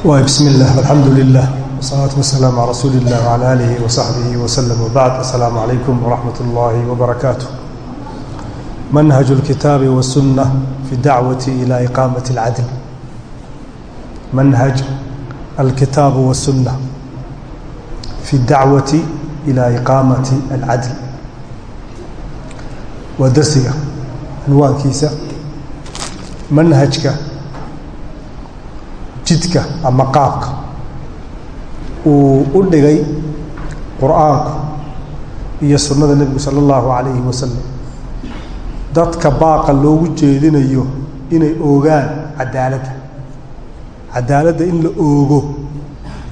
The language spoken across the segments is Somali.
بسم الله والحمد لله والصلاة والسلام على رسول الله وعلى آله وصحبه وسلم وبعد السلام عليكم ورحمة الله وبركاته منهج الكتاب والسنة في الدعوة إلى إقامة العدل منهج الكتاب والسنة في الدعوة إلى إقامة العدل ودرسك عنوان كيسة منهجك jidka ama qaabka uu u dhigay qur'aanku iyo sunnada nebigu sala allahu calayhi wasalam dadka baaqa loogu jeedinayo inay oogaan cadaaladda cadaaladda in la oogo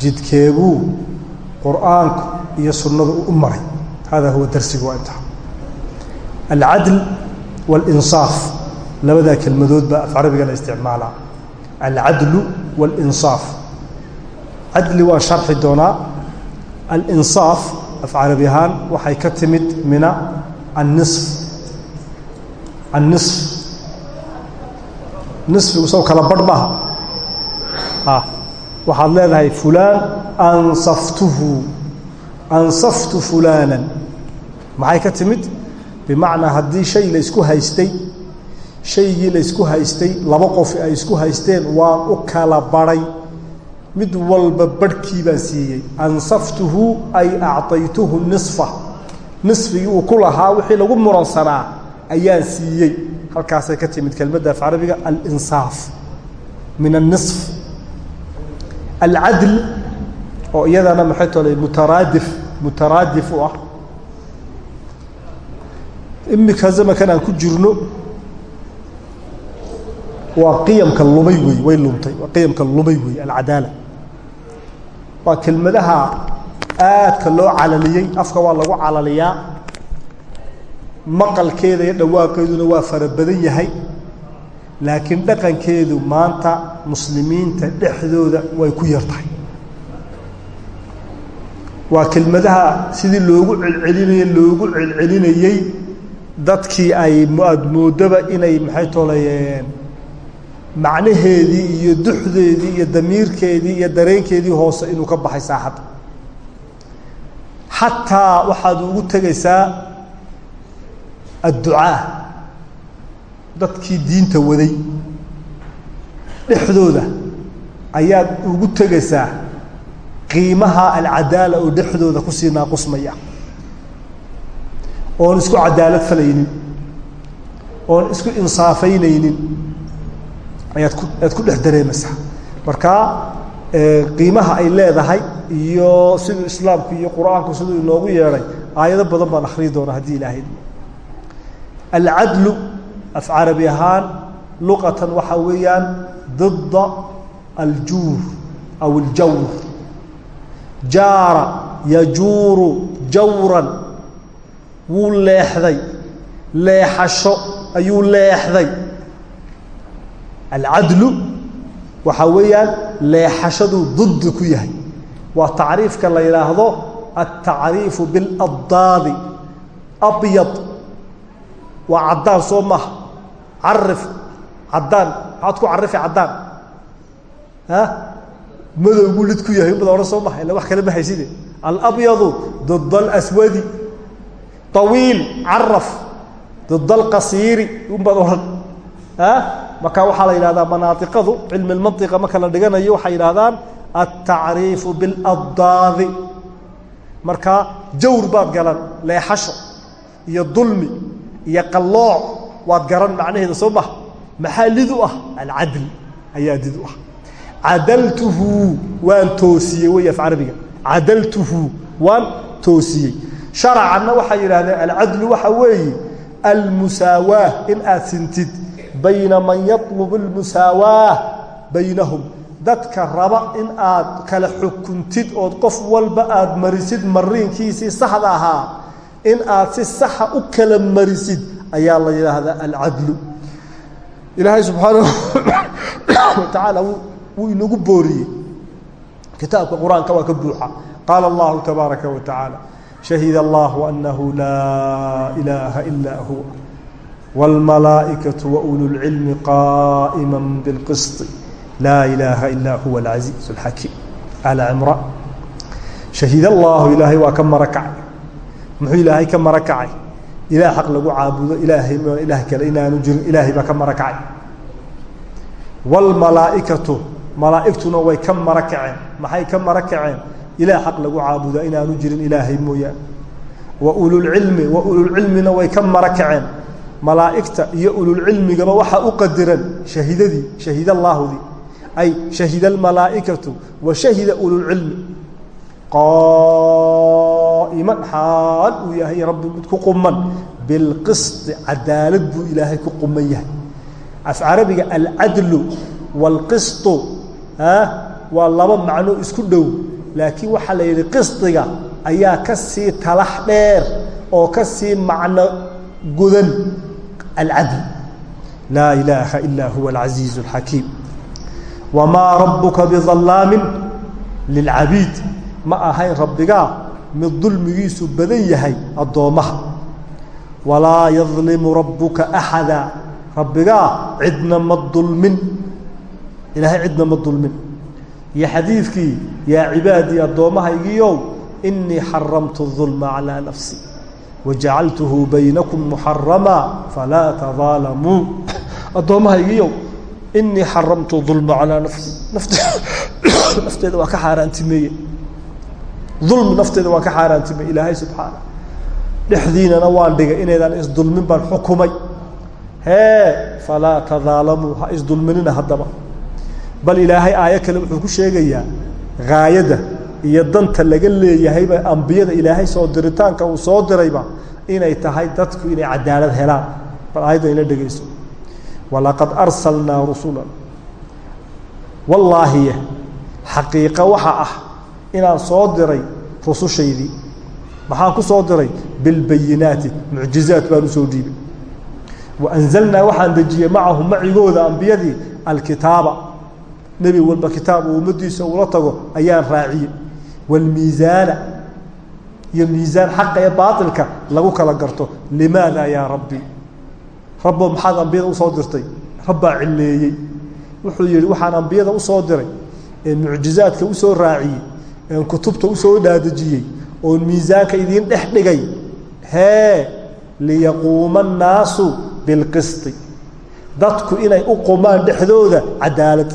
jidkeebuu qur'aanku iyo sunnadu u maray. Hada huwa darsigu waa intaa alcadl waاlinsaaf labadaa kelmadood baa af carabiga la isticmaalaa alcadlu waاlinsaaf cadli waan sharxi doonaa alinsaaf af carabi ahaan waxay ka timid mina annisf annisf nisfigu isagoo kala badh maaha a waxaad leedahay fulaan ansaftuhu ansaftu fulaanan maxay ka timid bimacnaa haddii shay la isku haystay shaygii la isku haystay laba qof ay isku haysteen waan u kala baray mid walba barhkii baan siiyey ansaftuhu ay acطaytuhu nisfa nisfigii uu ku lahaa wixii lagu muransanaa ayaan siiyey halkaasay ka timid kelmadda af carabiga alinsaaf min الnisf alcadl oo iyadana maxay tolay mutaraadif mutaraadif u ah imika zamankan aan ku jirno waa qiyamka lumay wey way lumtay. Waa qiyamka lumay wey alcadaala waa kelmadaha aadka loo calaliyey. Afka waa lagu calaliyaa. Maqalkeeda iyo dhawaaqeeduna waa fara badan yahay. Laakiin dhaqankeedu maanta muslimiinta dhexdooda way ku yar tahay. Waa kelmadaha sidii loogu celcelinayey loogu celcelinayey dadkii ay aad moodaba inay maxay tolayeen macnaheedii iyo duxdeedii iyo damiirkeedii iyo dareenkeedii hoose inuu ka baxay saaxadda xataa waxaad ugu tegaysaa adducaa. Dadkii diinta waday. Dhexdooda ayaad ugu tegaysaa qiimaha alcadaala oo dhexdooda ku sii naaqusmaya. Oon isku cadaalad falaynin. Oon isku insaafaynaynin ayaad ku dhex dareemaysaa marka qiimaha ay leedahay iyo siduu islaamku iyo qur'aanku siduu inoogu yeedhay aayado badan baan akhriyi doonaa haddii ilaahay. Alcadlu af carabi ahaan luqatan waxaa weeyaan dida aljuur aw aljawr. Jaara yajuuru jawran wuu leexday. Leexasho ayuu leexday alcadlu waxaa weeyaan leexashaduu diddi ku yahay. Waa tacriifka la yidhaahdo altacriifu biladdaadi. Abyad. Waa caddaan soo maha carif caddaan. Maxaad ku carifi caddaan. A madow buu ku yahay inbada odhan soo wax kale ma hayside alabyadu did alaswadi طawiil caraf did alqasiiri unbaad odhan a marka waxaa la yidhahdaa manaaiqadu cilmi lmantiqa marka la dhiganayo waxay yidhahdaan altacriifu biladdaadi. Marka jawr baad garan leexasho iyo dulmi iyo qallooc waad garan macnaheeda soo maha. Maxaa lid ah alcadl ayaa did ah. Cadaltuhu waan toosiyey wey af carabiga. Cadaltuhu waan toosiyey. Sharacanna waxay yidhahdeen alcadlu waxa weeye almusaawaah in aad sintid bayna man yaطlub اlmusaawaah baynahum. Dadka raba in aad kala xukuntid ood qof walba aad marisid mariinkiisii saxda ahaa in aad si saxa u kala marisid ayaa la yidhaahdaa alcadlu. Ilaahay subxaanahu watacaala wuu inagu booriyey. Kitaabka qur'aanka waa ka buuxa. Qaala allahu tabaaraka wa tacaala shahida allahu anahu laa ilaaha ilaa huwa wاlmalaaئikaةu waulu اlcilmi qaa'ima biاlqisط laa ilaaha ilaa huwa alcasiiz alxakiim ala cimraan shahid allaahu ilaahay waa ka mara kacay muxuu ilaahay ka mara kacay ilaah xaq lagu caabudo ilaahay m ilaah kale inaanu jirin ilaahay baa ka mara kacay wاlmalaaئikatu malaa'igtuna way ka mara kaceen maxay ka mara kaceen ilaah xaq lagu caabudaa inaanu jirin ilaahay mooyaane wa ululcilmi wa ululcilmina way ka mara kaceen malaa'igta iyo ululcilmigaba waxaa u qadiran shahidadii shahid allaahudii ay shahida almalaa'ikatu wa shahida ululcilmi. Qaa'iman xaal uu yahay rabbi mid ku quman bilqisdi cadaalad buu ilaahay ku quman yahay. Af carabiga alcadlu wاlqisطu waa laba macno isku dhow. Laakiin waxaa la yidhi qisdiga ayaa ka sii talax dheer oo ka sii macno gudan alcadl laa ilaaha ilaa huwa alcasiiz اlxakiim wamaa rabuka biظalaamin lilcabiid ma ahayn rabbigaa mid dulmigiisu badan yahay addoommaha walaa yadlimu rabuka axada rabbigaa cidna ma dulmin ilaahay cidna ma dulmin iyo xadiidkii yaa cibaadii addoommahaygiiow inii xaramtu الظulma calىa nafsi wajacaltuhu baynakum muxarama falaa tadaalamuu addoommahaygiiow inii xaramtu ظulma calىa nafsi nafteeda waa ka xaaraantimeeye ulmi nafteeda waan ka xaaraantimeeye ilaahay subxaana dhexdiinana waan dhigay inaydaan isdulmin baan xukumay hee falaa tadaalamuu ha isdulminina haddaba bal ilaahay aayo kale wuxuu ku sheegayaa gaayada iyo danta laga leeyahayba ambiyada ilaahay soo diritaanka uu soo dirayba inay tahay dadku inay cadaalad helaan. Bal aayadda ila dhegeyso walaqad arsalnaa rusula wallaahiye xaqiiqa waxa ah inaan soo diray rusushaydii. Maxaan ku soo diray? Bilbayinaati mucjizaat baan u soo dhiibay waanzalnaa waxaan dejiyey macahum macigooda ambiyadii alkitaaba. Nebi walba kitaab uu ummadiisa ula tago ayaan raaciyey wاlmiizaana iyo miisaan xaqa ee baailka lagu kala garto limaada yaa rabbi rabbo maxaad ambiyada u soo dirtay rabbaa cilleeyey wuxuu yihi waxaan ambiyada u soo diray ee mucjizaadka u soo raaciyey een kutubta u soo dhaadejiyey oon miisaanka idiin dhex dhigay hee liyaquuma annaasu bilqisti dadku inay u qumaan dhexdooda cadaalad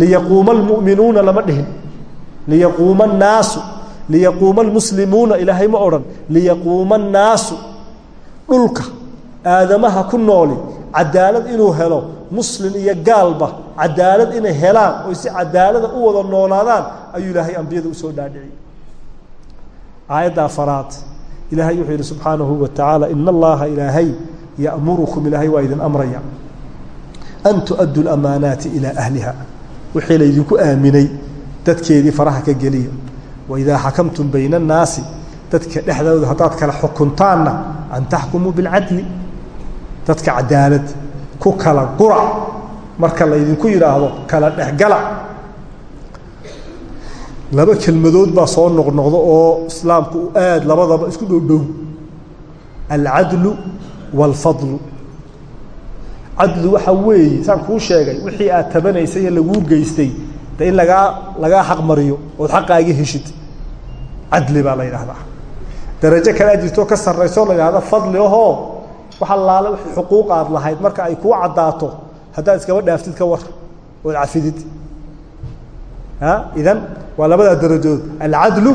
liyaquuma almu'minuuna lama dhihin liyaquuma annaasu liyaquuma almuslimuuna ilaahay ma odhan liyaquuma annaasu dhulka aadamaha ku nooli cadaalad inuu helo muslim iyo gaalba cadaalad inay helaan oy si cadaalada u wada noolaadaan ayuu ilaahay ambiyada u soo dhaadhiciyey. Aayadda afaraad ilaahay wuxuu yidhi subxaanahu wa tacaala ina allaha ilaahay ya'murukum ilaahay waa idin amraya an tu'addu lamaanaati ilaa ahliha dadkeedii faraha ka geliya waidaa xakamtum bayna annaasi dadka dhexdooda haddaad kala xukuntaanna an taxkumuu bilcadli. Dadka cadaalad ku kala gura marka laydinku yidhaahdo kala dhexgala laba kelmadood baa soo noqnoqdo oo islaamku u aad labadaba isku dhowdhow alcadlu wاlfadlu cadlu waxa weeye saan kuu sheegay wixii aad tabanaysay ee laguu geystay de in lagaa lagaa xaq mariyo ood xaqaagi heshid cadli baa la yidhaahdaa. Darajo kale aad jirto ka sarrayso la yidhahda fadli ahoo waxa laala wixii xuquuq aad lahayd marka ay kuu caddaato haddaad iskaba dhaaftid ka war ood cafidid. A idan waa labadaa darajood alcadlu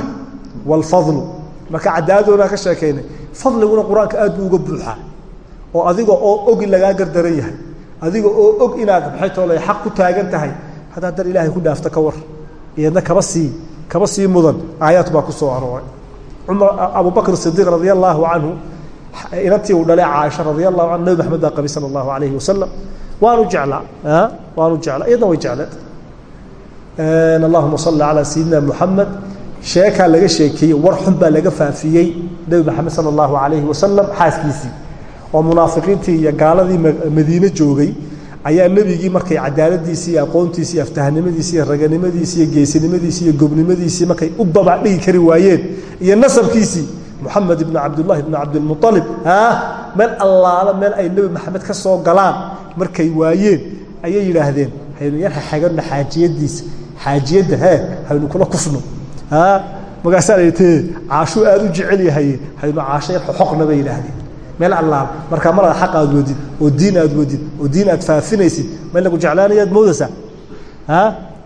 wاlfadlu marka cadaaladoodaa ka sheekaynay fadliguna qur'aanka aad buu uga buuxaa. Oo adiga oo og in lagaa gardaran yahay adiga oo og inaad maxay toolay xaq ku taagan tahay haddaad dar ilaahay ku dhaafto ka war iyadna kaba sii kaba sii mudan. Aayaad baa ku soo arooray. Cumar abubakr sidiiq radia allaahu canhu inantii uu dhalay caaisha radia allahu canhu nabi maxamed baa qabay sala allahu alayhi wasalam waanu jeclaa waanu jeclaa iyadna way jecleed allahuma salli calaa sayidina muxamed sheekaa laga sheekeeyey war xun baa laga faafiyey nebi maxamed sala allahu alayhi wasalam xaaskiisii. Oo munaafiqiintii iyo gaaladii madiine joogay ayaa nebigii markay cadaaladiisii iyo aqoontiisi iyo aftahnimadiisi iyo raganimadiisi iyo geesinimadiisi iyo gobnimadiisii markay u babacdhigi kari waayeen iyo nasabkiisii moxamed ibnu cabdullahi ibnu cabdilmualib meel allaala meel ay nebi maxamed ka soo galaan markay waayeen ayay yidhaahdeen haynu yar haxagano xaajiyadiisa xaajiyadda he haynu kula kufno. Markaasaa te caashuu aada u jecel yahay haynu caasho yar xoqna bay yidhaahdeen meel allaal markaa mar xaq aad wadid oo diin aad wadid oo diin aad faafinaysid. Meel lagu jeclaanayaad moodaysaa?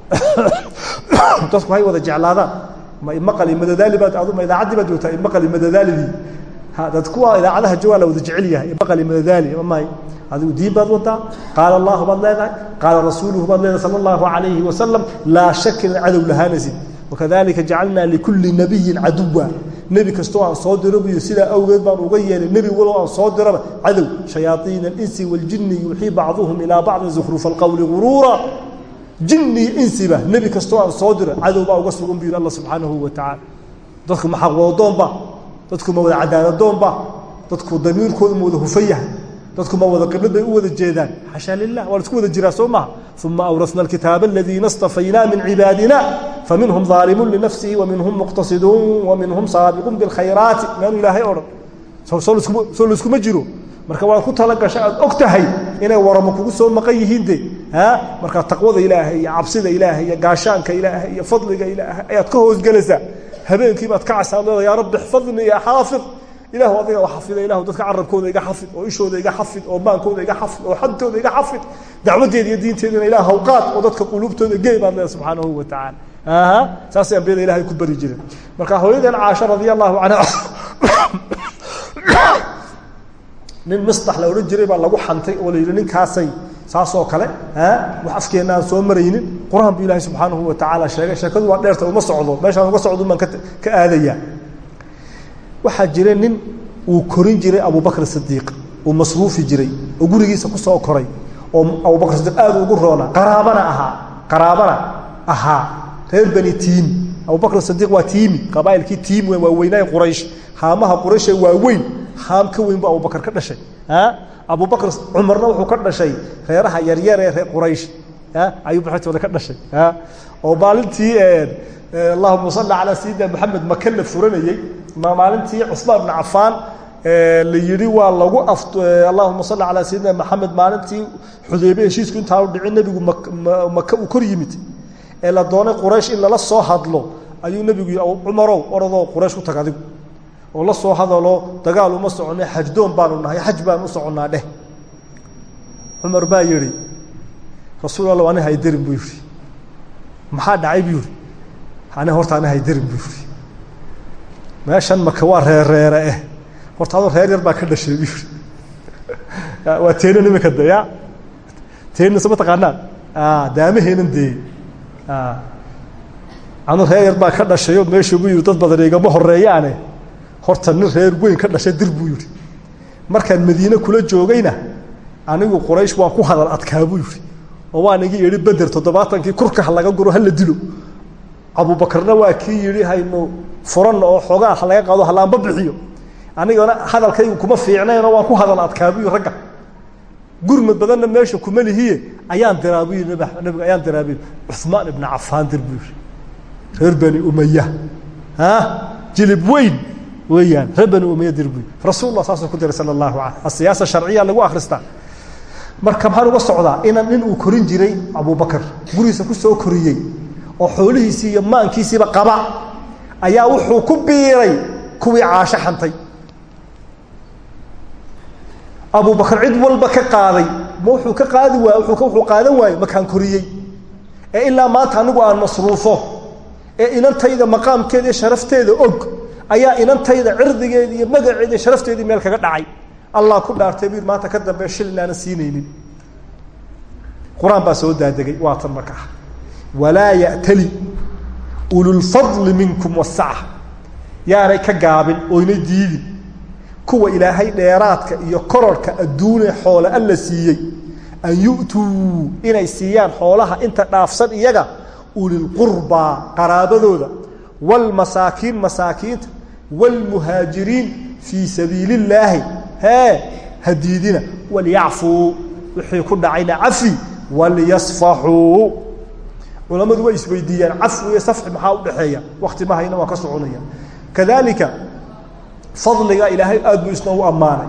Dadku hay wada jeclaadaan. Ma imaqali madadaali baad aduma idaacaddii baad joogtaa? Imaqali madadaalidii. Dad kuwa idaacadaha joogaa wada jecel yahay. Imaqali madadaali may adigu diin baad wadaa qaala allahu baad leedahay. Qaala rasuuluhu baad leedahay sala allahu alayhi wasalam laa shaka in cadow lahaanaysid wakadalika jacalnaa likulli nabiyin caduwa nebi kastoo aan soo diro buyo sidaa awgeed baan uga yeelay nebi walow aan soo diraba cadow shayaaiina alinsi waljini yuuxii bacduhum ilaa bacdin zukhrufa alqowli guruura jinni insiba nebi kastoo aan soo diro cadow baa uga sugan bu alla subxaanahu wa tacaala. Dadku ma dadku ma wada cadaaladoonba dadku damiirkooda ma wada hufan yahay dadku ma wada qiblad bay u wada jeedaan. Xashaa lilah waa la isku wada jiraa soo maha uma awrasna alkitaaba aladiina stafaynaa min cibaadina faminhum aalimun linafsihi waminhum muqtasiduun waminhum saabiqun bilkhayraati. Maanu ilaahay odhan soo layskuma jiro. Marka waad ku talagasha aad og tahay inay waramo kugu soo maqan yihiin de markaa taqwada ilaahay iyo cabsida ilaahay iyo gaashaanka ilaahay iyo fadliga ilaahay ayaad ka hoosgelaysaa habeenkiibaad ka casaad leeda yaa rabbi xfadnii ya xaafid ilahu adiga oo xafida ilahu dadka carabkooda iga xafid oo ishooda iga xafid oo maankooda iga xafid oo xadtooda iga xafid dacwadeeda iyo diinteedana ilah hawqaad oo dadka quluubtooda gey baad leeda subxaanahu wa tacaala. Aha saasay ambiyada ilahay ku bari jireen marka hooyadan caasha radia allahu nin misdax la odhan jiray baa lagu xantay oo la yidhi ninkaasay saasoo kale wax afkeenna soo maraynin. Qur'aan bu ilaahay subxaanahu sheegay sheekadu waa dheerta uma socdo meeshaan uga socdo baan ka aadayaa waxaa jira nin uu korin jiray abubakr sidiiq uu masruufi jiray oo gurigiisa ku soo koray oo abubakr sidiiq aad ugu roona qaraabana ahaa qaraabana ahaa reer bani tiimi abubakr sidiiq waa tiimi qabaailkii tiimi weyn waa quraysh haamaha qurayshe waa weyn haam ka weyn bu abubakr ka dhashay abubakr cumarna wuxuu ka dhashay reeraha yaryar ee reer quraysh ayuu baxtooda ka dhashay oo maalintii allahuma salli calaa sayidina maxamed maka la furanayey maalintii cusmaan bn cafaan la yidhi waa lagu allahuma salli calaa sayidina maxamed maalintii xudeybe heshiisku intaanu dhicin nebigu maka uu kor yimid. Ee la doonay quraysh in lala soo hadlo. Ayuu nebigu yidhi cumarow oradoo quraysh ku tag adigu. Oo la soo hadalo dagaal uma soconay xajdoon baanu nahay xaj baan u soconnaa dheh. Cumar baa yidhi rasuul alla ani haydarin buu yidhi. Maxaa dhacay? buu yidhi ani horta ani haydarin buu yidhi meeshan maka waa reerreere eh. Horta adoo reer yar baa ka dhashay buu yidhi waa teenan imika de ya. Teenna sama taqaanaan? Daamaheenan dee. Anu reer yar baa ka dhashayo meeshu buu yidhi dad badan igama horeeyaane horta nin reer weyn ka dhashay dir buu yidhi markaan madiine kula joogayna anigu quraysh waan ku hadal adkaa buu yidhi oo waan igi idhi beder toddobaatankii kurka laga guro hala dilo abubakarna waa kii yidhi haynu furanna oo xoogaa ha laga qaado halaanba bixiyo. Anigana hadalkaygu kuma fiicnaynoo waan ku hadal adkaa ragga gurmad badanna meesha kuma lihiye. Ayaan diraa yidhi nabiga ayaan diraa cuhmaan ibna cafaan dir buu yidhi. Reer bani umaya jilib weyn weeyaan reer bani umaya dir buu yidhi. Rasuulullah saasuu ku diray sala allahu alay asiyaasa sharciya lagu akhristaa. Marka maxaan uga socdaa inan nin uu korin jiray abubakar gurigiisa ku soo koriyey oo xoolihiisii iyo maankiisiiba qaba ayaa wuxuu ku biiray kuwii caasho xantay. Abubakar cid walba ka qaaday ma wuxuu ka qaadi waay wuxuu qaadan waayey makaan koriyey ee ilaa maanta anigu aan masruufo ee inantayda maqaamkeeda iyo sharafteeda og ayaa inantayda cirdigeeda iyo magaceeda sharafteedii meel kaga dhacay. Allah ku dhaartay bu maanta ka dambe shil inaanan siinaynin. Qur'aan baa soo daadegay waa tan markaa walaa ya'tali ululfadli minkum wasaca yaanay ka gaabin oynay diidin. Kuwa ilaahay dheeraadka iyo kororhka adduune xoole alla siiyey an yu'tuu inay siiyaan xoolaha inta dhaafsan iyaga ulilqurbaa qaraabadooda waalmasaakiin masaakiinta waalmuhaajiriin fii sabiili illaahi hee hadiidina walyacfuu wixii ku dhacayna cafi walyasfaxuu culammadu way isweydiiyaan cafwi iyo safxi maxaa udhexeeya wakti mahayna waan ka soconaya. Kadalika fadliga ilaahay aad buu isna u ammaanay.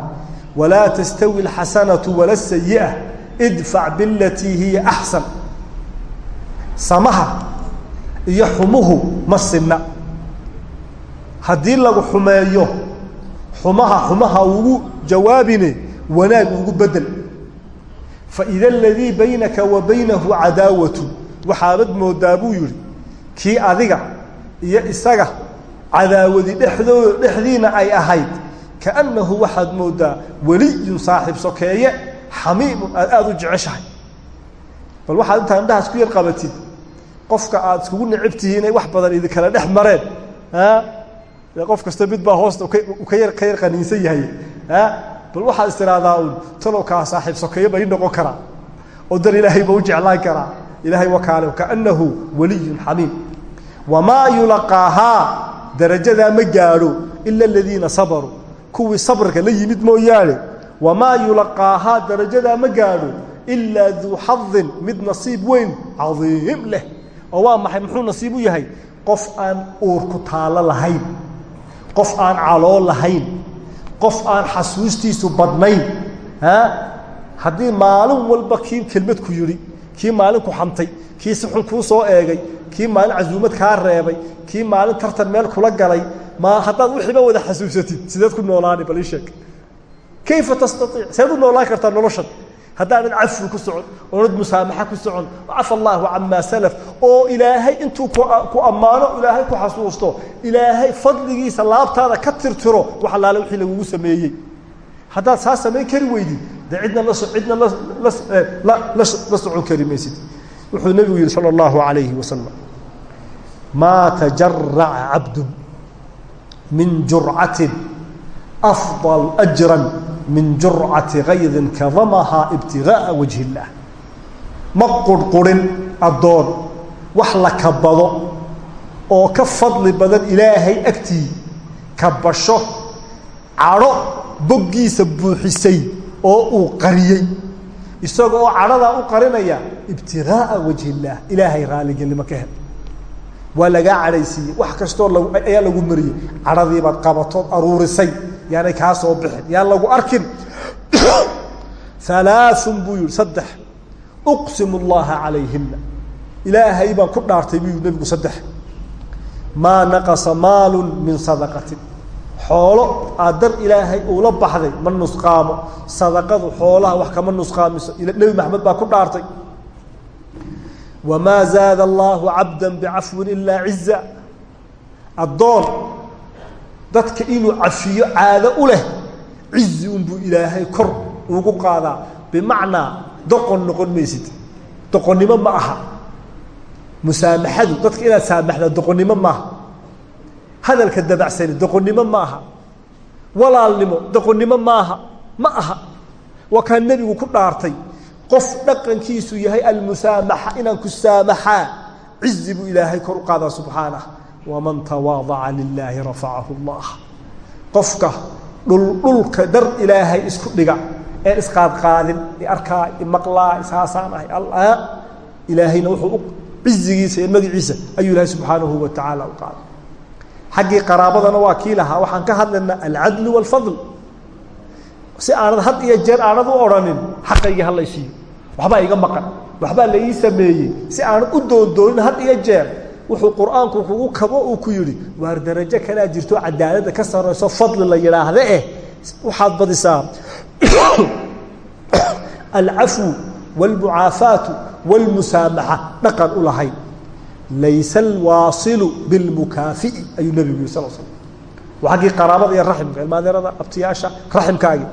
Walaa tastawi alxasanatu wala sayi'a idfac bilatii hiya axsan samaha iyo xumuhu ma sinna. Haddii lagu xumeeyo xumaha xumaha ugu jawaabine wanaag ugu bedel faida aladii baynaka wa baynahu cadaawatu waxaabad moodaa buu yidhi kii adiga iyo isaga cadaawadi dhexdoo dhexdiina ay ahayd kaannahu waxaad moodaa weliyun saaxiib sokeeye xamiimun aad aada u jeceshahay. Bal waxaad intaa indhahaas ku yar qabatid qofka aad iskugu necabtihiin inay wax badan idinkala dhex mareen qof kasta mid baa hoosta ka yar ka yar qaniinsan yahay bal waxaad is tiraahdaa un talow kaa saaxiib sokeeye ba ii noqon karaa oo dar ilaahay ba u jeclaan karaa ilaahay wakaale kaanahu waliyun xamiim. Wamaa yulaqaahaa darajadaa ma gaadho ila aladiina sabaruu. Kuwii sabrka la yimid mooyaane. Wamaa yulaqaahaa darajadaa ma gaadho ilaa duu xadin mid nasiib weyn cadiim leh. Oo waa maxay? Muxuu nasiib u yahay? Qof aan uurku taalo lahayn. Qof aan caloo lahayn. Qof aan xasuustiisu badnayn. Haddii maalin walba kii kelmad ku yidhi kii maalin ku xamtay kii si xun kuu soo eegay kii maalin casuumad kaa reebay kii maalin tartan meel kula galay ma haddaad wixiiba wada xasuusatid? Sideed ku noolaani bal ii sheeg. Kayfa tastaiic seed u noolaan kartaa noloshan? Haddaanad cafi ku socon oonad musaamaxa ku socon cafa allaahu camaa salaf oo ilaahay intuu ku ammaano ilaahay ku xasuusto ilaahay fadligiisa laabtaada ka tirtiro wax allaale wixii lagugu sameeyey. Haddaad saa samayn kari weydid de cidna la cidna la socon kari maysid wuxuu nebigu yihi salى اllahu alayhi wasalam maa tajaraca cabdun min jurcatin afضal أjra min jurcati kaydin kadamahaa ibtigaaa wajhi illaah ma qurhqurin addoon wax la kabado oo ka fadli badan ilaahay agtii kabasho cadho boggiisa buuxisay oo uu qariyey. Isaga oo cadhadaa u qarinaya ibtigaaa wajhi illaah ilaahay raaligelnimo ka hel. Waa lagaa cadhaysiiyey. Wax kastoo lag ayaa lagu mariyey. Cadhadiibaad qabatood aruurisay. Yaanay kaa soo bixin. Yaan lagu arkin. Alaaun buu yihi saddex. Uqsimu llaha calayhina ilaahay baan ku dhaartay buu yihi nebigu saddex. Maa naqasa maalu min sadaqatin xoolo aad dar ilaahay uula baxday ma nusqaamo. Sadaqadu xoolaha wax kama nusqaamiso. Nebi maxamed baa ku dhaartay. Wamaa zaada allaahu cabda bicafwin ilaa ciza addoon dadka inuu cafiyo caado u leh cizi unbuu ilaahay kor ugu qaadaa. Bimacnaa doqon noqon maysid. Doqonnimo ma aha. Musaamaxadu dadka inaad saamaxdaa doqonnimo maaha hadalka dabacsani doqonnimo ma aha walaalnimo doqonnimo maaha. Ma aha. Waa kaa nebigu ku dhaartay. Qof dhaqankiisu yahay almusaamaxa inaan ku saamaxaa cizi buu ilaahay kor u qaadaa subxaanah. Waman tawaadaca lilaahi rafacahu llah qofka dhuldhulka dar ilaahay isku dhiga een isqaadqaadin iarkaa imaqlaa ishaasaan ahay ilaahayna wuxuu cizigiisa iyo magaciisa ayuu ilaahay subxaanahu wa tacaala u qaaday xaggii qaraabadana waa kii lahaa waxaan ka hadlaynaa alcadlu waalfadl si aanad had iyo jeer aanad u odhanin xaqaygii halaysiiyo waxbaa iga maqan waxbaa la ii sameeyey. Si aanad u doondoonin had iyo jeer wuxuu qur'aanku kugu kabo uu ku yidhi waar darajo kalaa jirto cadaaladda ka sarayso fadli la yidhaahda eh. Waxaad badisaa alcafwu wاlmucaafaatu wاlmusaamaxa dhaqan u lahayn laysa alwaasilu bilmukaafi'i ayuu nebigu yiri sal slam. Waa xaggii qaraabada iyo raximka ilmaadeerada abtiyaasha raximkaagii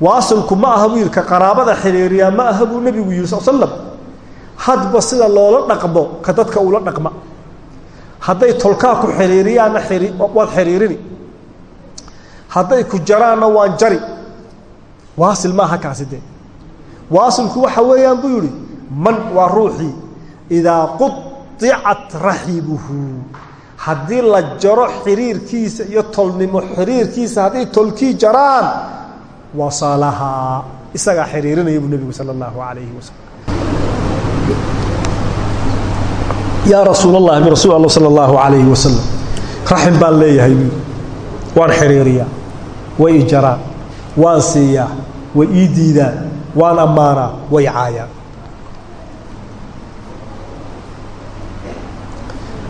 waasilku ma aha buu yidhi ka qaraabada xiriiriyaa ma aha buu nebigu yihi sal slam. Hadba sida loola dhaqmo ka dadka ula dhaqma. Hadday tolkaa ku xiriiriyaanna waad xiriirini. Hadday ku jaraanna waan jari. Waasil maaha kaasi dee. Waasilku waxa weeyaan buu yihi man waa ruuxii idaa qudicat raxibuhu haddii la jaro xiriirkiisa iyo tolnimo xiriirkiisa hadday tolkii jaraan wasalahaa isagaa xiriirinaya buu nebigu alayhi wasalam yaa rasuul allah mi rasuul alla alayhi wasalam raxim baan leeyahay waan xiriiriyaa way jaraan waan siiyaa way ii diidaan waan ammaanaa way caayaan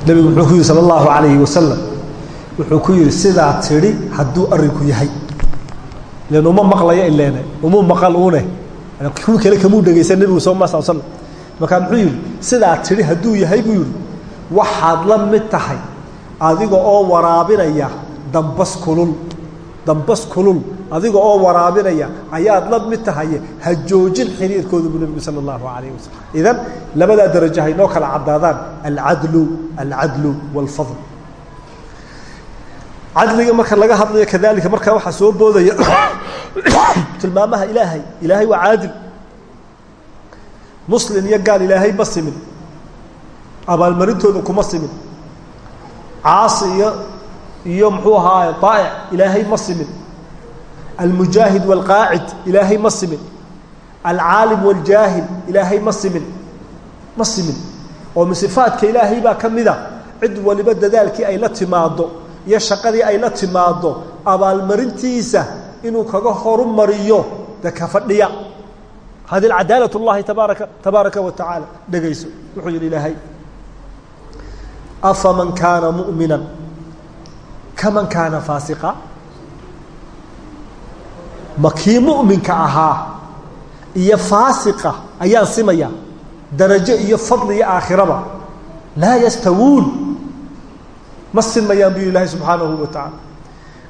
nebigu wuxuu ku yidhi sala allahu calayhi wasalam wuxuu ku yidhi sidaa tidhi hadduu arrinku yahay. Ilan uma maqlaya ileene umuu maqal une kuwi kale kamuu dhegaysan nebigu sal ma sal slam markaa muxuu yidhi sidaa tidhi hadduu yahay buu yidhi waxaad la mid tahay adiga oo waraabinaya dambas kulul dambas kulul adiga oo waraabinaya ayaad la mid tahaye ha joojin xiriirkooda buu nebigu sala allahu calayh wasalam idan labadaa darajo haynoo kala caddaadaan alcadlu alcadlu waalfadl cadliga marka laga hadlayo kadalika markaa waxaa soo boodaya tilmaamaha ilaahay ilaahay waa caadil. Muslim iyo gaal ilaahay ma simin. Abaalmarintooda kuma simin. Caasi iyo iyo muxuu ahaaye daa'ic ilaahay ma simin almujaahid waalqaacid ilaahay ma simin alcaalim waaljaahil ilaahay ma simin ma simin oo min sifaadka ilaahay baa ka mida. Cid waliba dadaalkii ay la timaado iyo shaqadii ay la timaado abaalmarintiisa inuu kaga horumariyo de ka fadhiya. Hadi cadaalat اllahi tabaaraka tabaaraka wa tacaala dhegayso. Wuxuu yihi ilaahay afaman kaana muؤmina kaman kaana faasiqa? Ma kii mu'minka ahaa iyo faasiqa ayaan simaya darajo iyo fadli iyo aakhiraba laa yastawuun. Ma simayaan bu ilahi subxaanahu wa tacaala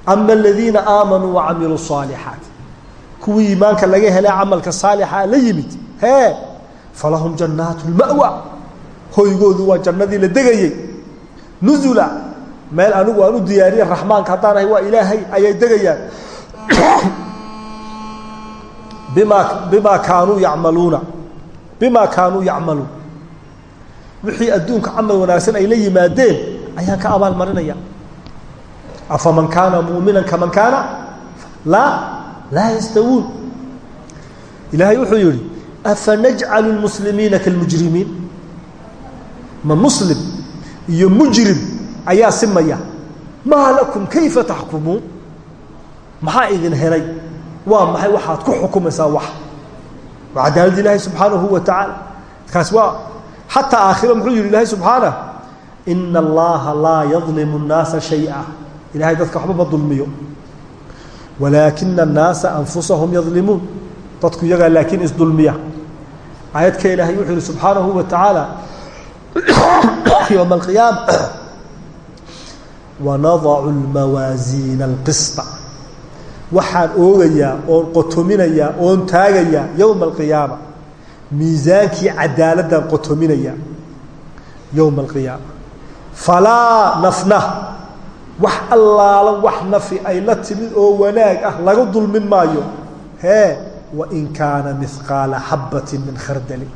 ama aladiina aamanuu wacamiluu saalixaat kuwii iimaanka laga helay camalka saalixa la yimid hee falahum jannaatu lma'wa hoygoodu waa jannadii la degayey nuzula meel anigu aan u diyaariye raxmaanka haddaan ahay waa ilaahay ayay degayaan. Bima bima kaanuu yacmaluuna bima kaanuu yacmaluun. Wixii adduunka camal wanaagsan ay la yimaadeen ayaan ka abaal marinaya. Afaman kaana muumina kaman kaana laa laa yastawuun. Ilaahay wuxuu yihi afanajcalu lmuslimiina kalmujrimiin? Ma muslim iyo mujrim ayaa simaya maa lakum kayfa taxkumuun maxaa idin helay? Waa maxay? Waxaad ku xukumaysaa wax. Waa cadaalad ilaahi subxaanahu wa tacaala. Kaas waa xataa aakhiro muxuu yihi ilaahay subxaana ina allaha laa yadlimu nnaasa shaya. Ilahay dadka waxba ma dulmiyo. Walaakina annaasa anfusahum yadlimuun. Dadku iyagaa laakiin isdulmiya aayadka ilaahay wuxuu yihi subxaanahu wa tacaala yowma alqiyaama wanadacu lmawaasiina alqisطa waxaan oogayaa oon qotominayaa oon taagayaa yowma alqiyaama miisaankii cadaaladdan qotominayaa yowma alqiyaama falaa nafna wax allaala wax nafi ay la timid oo wanaag ah laga dulmin maayo hee wain kaana mihqaala xabbatin min khardali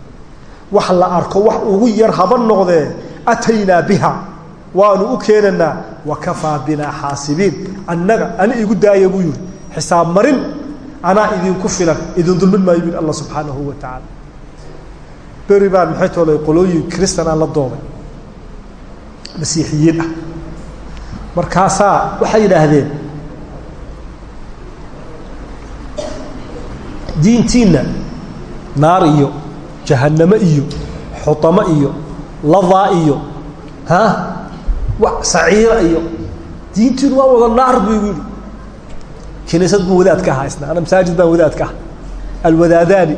wax la arko wax ugu yar haba noqdee ataynaa biha waanu u keenanaa wakafaa binaa xaasibiin. Annaga ani igu daaya buu yihi xisaab marin anaa idinku filan idin dulmin maayo bu alla subxaanahu wa tacaala. Beri baan maxay toolay qolooyin kristan aan la dooday masiixiyiin ah. Markaasaa waxay yidhaahdeen diintiinna naar iyo jahannamo iyo xutamo iyo ladaa iyo ha saciira iyo diintiinu waa wada naar buu igu yidhi. Kiniisad buu wadaad ka ahaa ana masaajid baan wadaad ka aha alwadaadaani.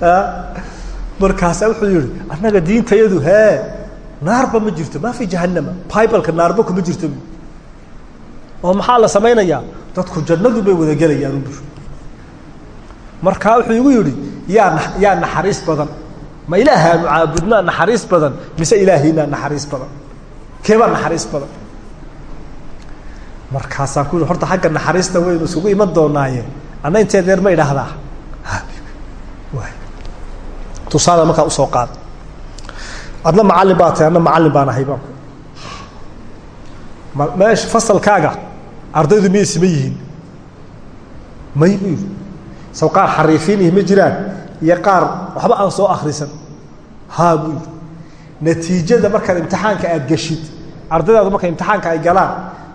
Markaasaa wuxuu yihi annaga diintayadu hee naarba ma jirto maa fi jahanama bibaleka naarba kuma jirto. Oo maxaa la samaynayaa? Dadku jannadu bay wada gelayaan ubur markaa wuxuu igu yidhi yaa yaa naxariis badan. Ma ilaahaanu caabudnaa naxariis badan mise ilaahaynaa naxariis badan keebaa naxariis badan. Markaasaan ku horta xagga naxariista waynu isugu iman doonaaye. Anna intee deer ma idhaahdaa? Tusaale markaa u soo qaada adna macallin baa tahay adna macallin baan ahay baan meesha fasalkaaga ardaydu miyay sima yihiin. May buu yidhi saw qaar xariifiinihi ma jiraan iyo qaar waxba aan soo akrisan haa buu yidhi. Natiijada markaad imtixaanka aad geshid ardaydaadu markay imtixaanka ay galaan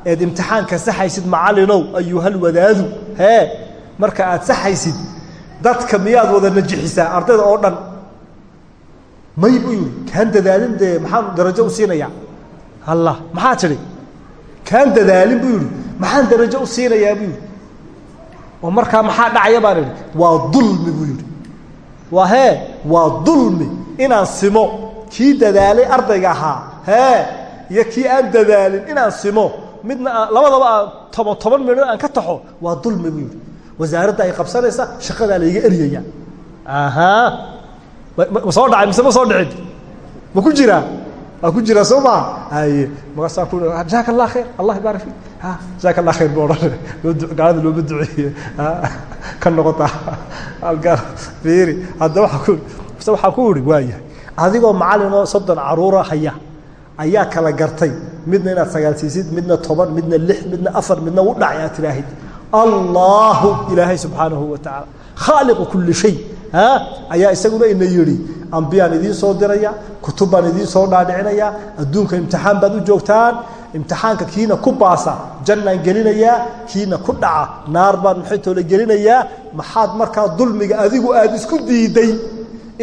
eed imtixaanka saxaysid macallinow ayuhal wadaadu hee marka aad saxaysid dadka miyaad wada najixisaa ardayda oo dhan. May buu yihi kaan dadaalin dee maxaan darajo u siinayaa? Allah maxaa tidhi? Kaan dadaalin buu yidhi maxaan darajo u siinayaa? buu yidhi. Oo markaa maxaa dhacaya? baan idhi waa dulmi buu yidhi. Waa hee waa dulmi inaan simo kii dadaalay ardayga ahaa hee iyo kii aan dadaalin inaan simo midna labadaba toban toban midho aan ka taxo waa dulmi buu yidhi. Wasaaradda ay qabsanaysa shaqadaa layga eryaya ahaa ma soo dhacay mise ma soo dhicin ma ku jiraa? Waa ku jiraa soo maa haye markaasaa ku jazaaka allah khayr allah ibaarak fiik ha jazaaka allah khayr bu odhan. Gaalada looma duceeye ka noqota. Halkaan fiiri. Hadda waaa ku waxaa ku ihi waayahay. Adigoo macallin oo soddon caruura haya ayaa kala gartay. Midna inaad sagaal siisid midna toban midna lix midna afar midna u dhacay aad tidhaahid allahu ilaahay subxaanahu wa tacaala khaaliqu kulli shay ayaa isaguna ina yidhi ambiyaan idiin soo diraya kutub baan idiin soo dhaadhicinaya adduunka imtixaan baad u joogtaan imtixaanka kiina ku baasa jannaan gelinayaa kiina ku dhaca naar baan maxaytoola gelinayaa maxaad markaa dulmiga adigu aad isku diiday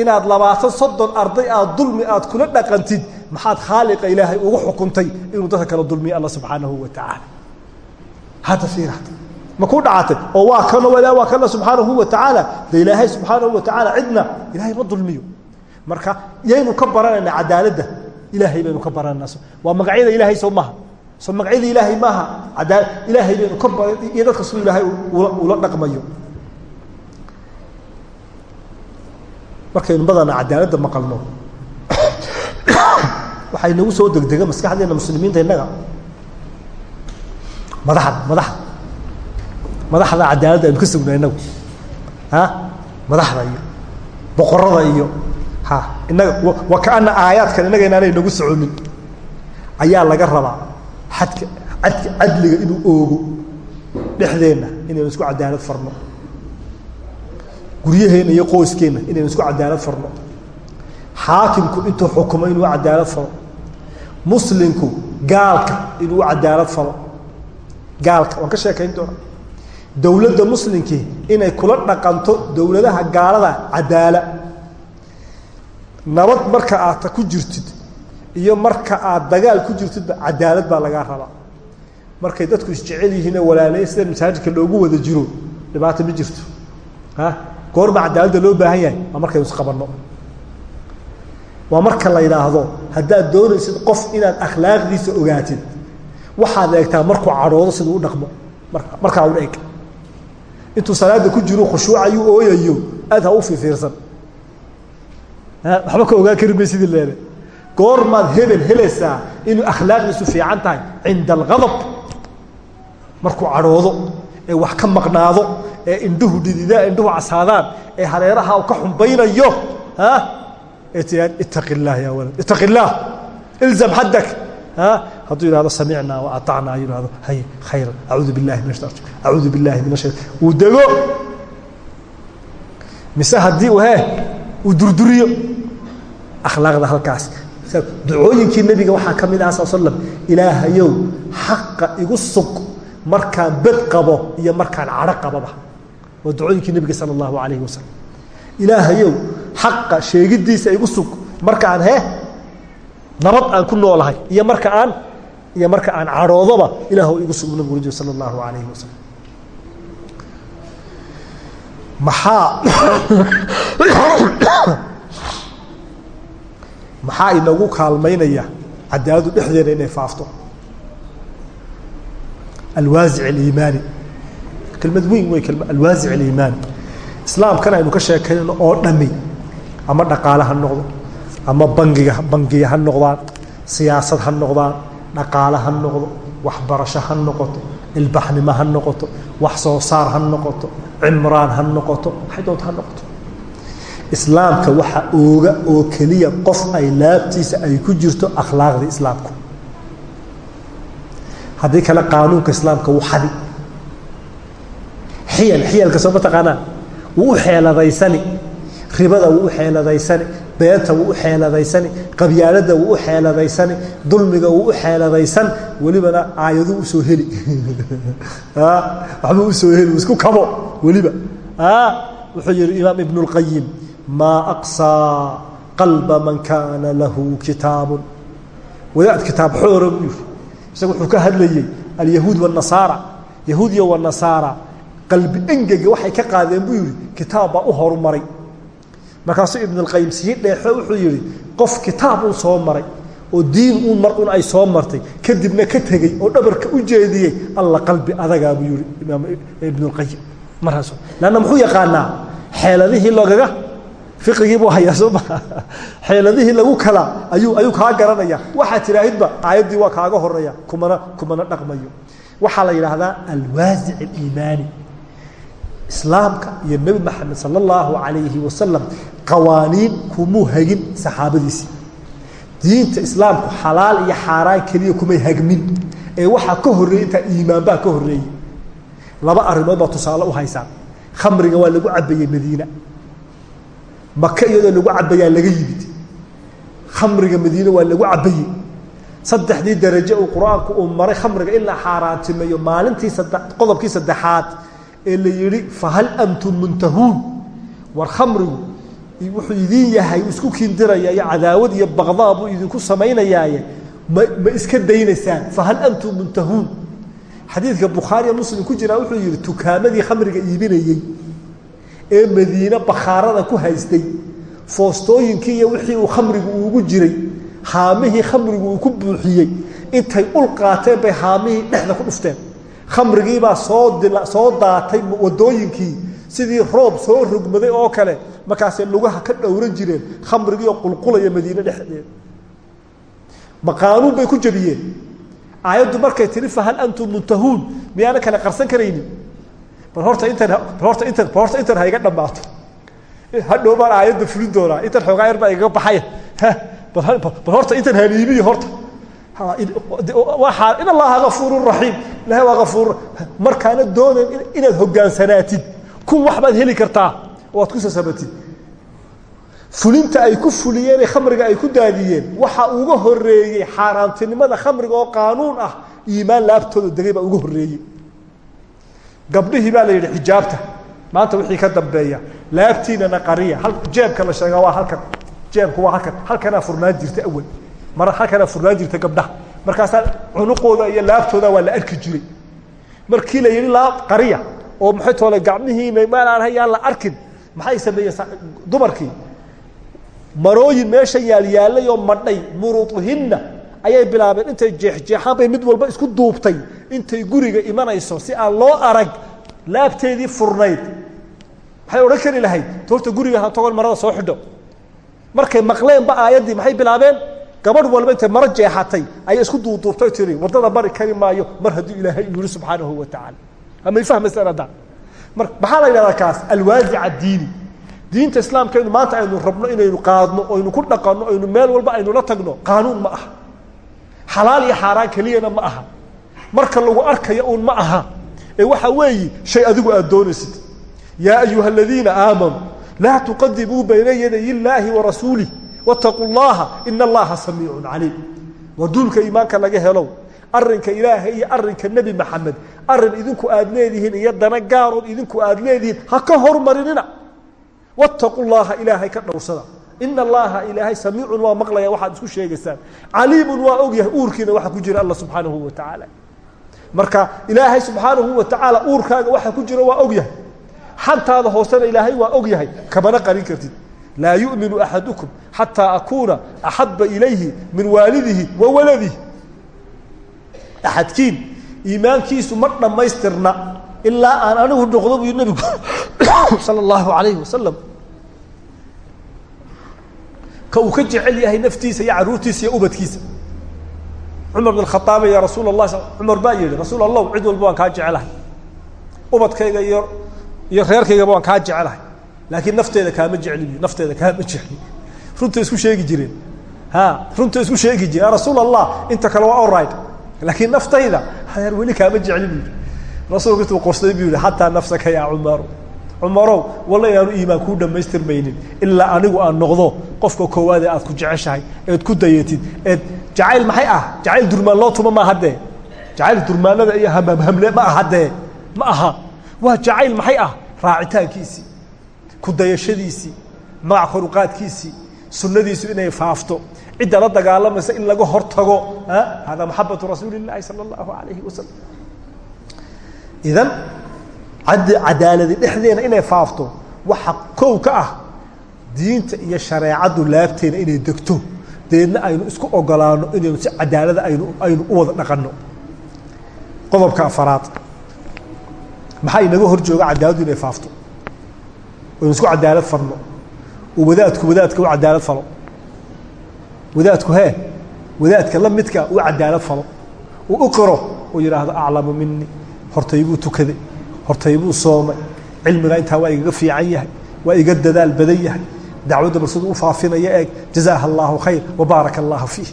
inaad labaatan soddon arday aad dulmi aad kula dhaqantid maxaad khaaliqa ilaahay ugu xukuntay inuu dadka kala dulmiyo alla subxaanahu wa tacaala hadda fiir hadda ma ku dhacatay oo waa kano waa kana subxaanahu wa tacaala de ilaahay subxaanahu wa tacaala cidna ilaahay ma dulmiyo. Marka yaynu ka baranayna cadaaladda. Ilaahay baynu ka baranayna waa magacyada ilaahay soo maaha soo magacyada ilaahay maaha. Adaa ilaahay baynu ka baran iyo dadka siduu ilaahay ula dhaqmayo markaynu badana cadaaladda maqalno. Waxay nagu soo degdega maskaxdeena muslimiinta innaga. Madaxda madaxda madaxda cadaaladda aynu ka sugnaa inagu a madaxda iyo boqorada iyo ha inaga wa kaana aayaadkan innaga inaanay nagu soconin. Ayaa laga rabaa xadka adka cadliga inuu oogo dhexdeenna inaynu isku cadaalad farno guryaheenna iyo qoyskeenna inaynu isku cadaalad farno. Xaakimku intuu xukumo inuu cadaalad falo muslimku gaalka inuu cadaalad falo gaalka waan ka sheekayn doona dowladda muslimkii inay kula dhaqanto dowladaha gaalada cadaala. Nabad marka aad ku jirtid iyo marka aad dagaal ku jirtidba cadaalad baa lagaa rabaa. Markay dadku isjecel yihiinoo walaaley sida masaajidka loogu wada jiro dhibaata ma jirto. A goorma cadaaladda loo baahan yahay waa markaynu isqabanno waa marka la yidhaahdo haddaad doonaysid qof inaad akhlaaqdiisa ogaatid waxaad eegtaa markuu cadhoodo siduu u dhaqmo. Markaa un eeg. Intuu salaada ku jiro khushuucayuu ooyayo aad ha u fiifiirsan waxba ka ogaan kari may sidii leele. Goormaad hebel helaysaa inuu akhlaaqdiisu fiican tahay cinda algadab markuu cadhoodo ee wax ka maqnaado ee indhuhu dhididaan indhuhu casaadaan ee hareeraha u ka xumbaynayo ee tiaa illaah ya walad ittaqi illaah ilzam xaddak hadduu yihahdo samicnaa wa aطacnaa yihahdo hay khayra acuudu billahi min ashar acuudu billahi min ashar uu dego. Mise haddii uu he uu durduriyo akhlaaqda halkaas. Ducooyinkii nebiga waxaa ka mid aha sal slam ilaahayow xaqa igu sug markaan bed qabo iyo markaan cadho qababa waa ducooyinkii nebiga sala allahu alayhi wasalam ilaahayow xaqa sheegiddiisa igu sug markaan he nabad aan ku noolahay iyo marka aan iyo marka aan cadhoodoba ilaahw igu sug nabigu ri sala allahu alayhi wasalam maxaa maxaa inagu kaalmaynaya cadaaladu dhexdeena inay faafto alwaasic aliimaani kelmad weyn wey alwaasic aliimaani islaamkan aynu ka sheekaynayno oo dhami ama dhaqaale ha noqdo ama bangiga bangiya ha noqdaan siyaasad ha noqdaan dhaqaale ha noqdo waxbarasho ha noqoto ilbaxnimo ha noqoto wax soo saar ha noqoto cimraan ha noqoto doonta ha noqoto islaamka waxa ooga oo keliya qof ay laabtiisa ay ku jirto akhlaaqda islaamku haddii kale qaanuunka islaamka wuu xadi. Xiyal xiyalka soo ma u xeeladaysani. Ribada wuu xeeladaysani. Beenta wuu xeeladaysani. Qabyaaladda wuu xeeladaysani. Dulmiga wuu u xeeladaysan welibana aayaduu u soo heli. Waxbuu u soo heli isku kabo weliba. Wuxuu yihi imaam ibn اlqayim maa aqsaa qalba man kaana lahu kitaabu wadaad kitaab xoora buu isaga wuxuu ka hadlayey alyahuud wanasaara yahuudiya wanasaara qalbi engega waxay ka qaadeen buu yidhi kitaab baa u horumaray. Markaasuu ibnulqayim sii dheexo wuxuu yidhi qof kitaab uu soo maray oo diin uun mar un ay soo martay kadibna ka tegey oo dhabarka u jeediyey alla qalbi adagaa buu yihi imaam ibnulqayim markaas lanna muxuu yaqaanaa? Xeeladihii loogaga fiqigii buu hayaa soo maa xeeladihii lagu kala ayuu kaa garanaya waxaad tidhaahidba aayaddii waa kaaga horreeya kumana kumana dhaqmayo. Waxaa la yidhaahdaa alwaasic aliimaani. Islaamka iyo nebi maxamed sala allahu calayhi wasalam qawaaniin kumuu hagin saxaabadiisii. Diinta islaamku xalaal iyo xaaraan keliya kumay hagmin. Ee waxaa ka horreeyey intaa iimaanbaa ka horreeyey laba arrimood baa tusaale u haysaan. Khamriga waa lagu cabayey madiina maka iyadoo lagu cabayaa laga yimid. Khamriga madiine waa lagu cabayey saddexdii daraje uu qur'aanku uu maray khamriga in la xaaraantimeeyo maalintii qodobkii saddexaad ee la yihi fahal antum muntahuun? War khamrigu wuxuu idin yahay isku kindiraya iyo cadaawad iyo baqdaa buu idinku samaynayaaye. Ma ma iska daynaysaan. Fahal antum muntahuun? Xadiidka bukhaariya muslim ku jiraa wuxuu yihi tukaamadii khamriga iibinayey ee madiine bakhaarada ku haystay foostooyinkii iyo wixii uu khamrigu uugu jiray haamihii khamrigu uu ku buuxiyey intay ul qaateen bay haamihii dhexda ku dhufteen. Khamrigiibaa soo soo daatay wadooyinkii sidii roob soo rogmaday oo kale markaasay lugaha ka dhowran jireen khamrigiioo qulqulaya madiine dhexdeeda. Ma qaanuun bay ku jabiyeen aayaddu markay tihi fahal antum muntahuun? Miyaana kale qarsan karaynin bal horta intan horta intan ha iga dhammaato. Hadhow baan aayadda fulin doonaa. Intan xoogaa yar baa igaga baxaya. Bal horta intan haniibiyo horta. In allaha afuuru raxiim ilahay waa afuur markaana doonayn inaad hogaansanaatid kun wax baad heli kartaa oo aad ku sasabatid. Fulinta ay ku fuliyeen khamriga ay ku daadiyeen waxa uga horeeyey xaaraamtinimada khamriga oo qaanuun ah iimaan laabtooda degay baa uga horeeyey gabdhihii baa la yidhi xijaabta. Maanta wixii ka dambeeya laabtiinana qariya jeebka la sheegaa waa halkan. Jeebku waa halkan. Halkanaa furnaan jirta awel mar halkanaa furnaan jirta gabdhaha. Markaasaa cunuqooda iyo laabtooda waa la arki jiray. Markii la yidhi laab qariya. Oo maxay toole gacmihiina maalaan hayaan la arkin. Maxay sameeyeen dumarkii? Marooyin meesha yaalyaalay oo madhay muruuhinna ayay bilaabeen intay jeexjeexaan bay mid walba isku duubtay. Intay guriga imanayso si aan loo arag laabteedii furnayd. Maxay odhan kari lahayd? Toorta guriga ha togon marada soo xidho. Markay maqleenba aayaddii maxay bilaabeen? Gabadh walba intay maro jeexatay ayay isku duuduubtay tiri waddada mari kari maayo mar hadduu ilaahay uu yihi subxaanahu wa tacaala. Amay fahmaysaan hadda mar maxaa la yidhahdaa kaas? Alwaasic addiini diinta islaamkeenu maanta aynu rabno inaynu qaadno oynu ku dhaqanno aynu meel walba aynu la tagno qaanuun ma aha xalaal iyo xaaraan keliyana ma aha. Marka lagu arkayo uun ma aha. Ee waxa weeyi shay adigu aad doonaysid. Yaa ayuha aladiina aamanuu laa tuqadimuu bayna yaday illaahi wa rasuulih wataquu llaha ina allaha samiicun caliim waa duulka iimaanka laga helow arinka ilaahay iyo arinka nebi maxamed arrin idinku aad leedihiin iyo dana gaarood idinku aad leedihiin ha ka hormarinina. Wاtaquu llaha ilaahay ka dhowrsada ina allaha ilaahay samiicun waa maqlaya waxaad isku sheegaysaan. Caliimun waa ogyahay uurkiina waxa ku jira alla subxaanahu wa tacaala marka ilaahay subxaanahu wa tacaala uurkaaga waxa ku jira waa ogyahay xantaada hoosena ilaahay waa ogyahay kamana qarin kartid. Laa yuminu axadukum xataa akuuna axaba ilayhi min waalidihi wa waladihi. Axadkiin iimaankiisu ma dhammaystirna ilaa aan anigu noqdo buu nabigu sala allahu alayhi ka uu ka jecel yahay naftiisa iyo caruurtiisa iyo ubadkiisa. Cumar bin khaaab ya rasuul allah cumar baa yihi rasuul allah cid walba waan kaa jecelahay. Ubadkayga iyo iyo reerkaygaba waan kaa jecelahay. Laakiin nafteeda kaama jecli nafteeda kaama jecli runta isku sheegi jireen. Ha runta isku sheegi jireen. Rasuul allah inta kale waa alright laakiin naftayda hadeer weli kaama jecli bu yihi rasuulku intuu qorsday buu yihi xataa nafsaka yaa cumaru cumarow wallay aanu iimaan kuu dhammaystirmaynin ilaa anigu aan noqdo qofka koowaad ee aad ku jeceshahay eed ku dayatid eed jacayl maxay ah? Jacayl durmaan loo tumo ma haddee jacayl durmaanada iyo hamhamhamle ma ah haddee ma aha. Waa jacayl maxay ah? Raacitaankiisii ku dayashadiisii magac koruqaadkiisii sunnadiisu inay faafto. Cidda la dagaalamaysa in laga hor tago hada maxabatu rasuuli illaahi sala allahu alayhi wasalam idan cadaaladi dhexdeena inay faafto waxa kow ka ah diinta iyo shareecaddu laabteena inay degto. Deedna aynu isku ogolaano inaynu si cadaalada aynu aynu u wada dhaqanno. Qodobka afaraad. Maxaa inaga hor jooga cadaaladdu inay faafto? Aynu isku cadaalad farno. Oo wadaadku wadaadka u cadaalad falo. Wadaadku hee wadaadka la midka u cadaalad falo. Uu u qiro uu yidhaahdo aclamu mini hortaybuu tukaday hortaybuu soomay. Cilmiga intaa waa igaga fiican yahay waa iga dadaal badan yahay. Dacwadda bal siduu u faafinaya eeg jazaaha allaahu khayr wabaaraka allaahu fiih.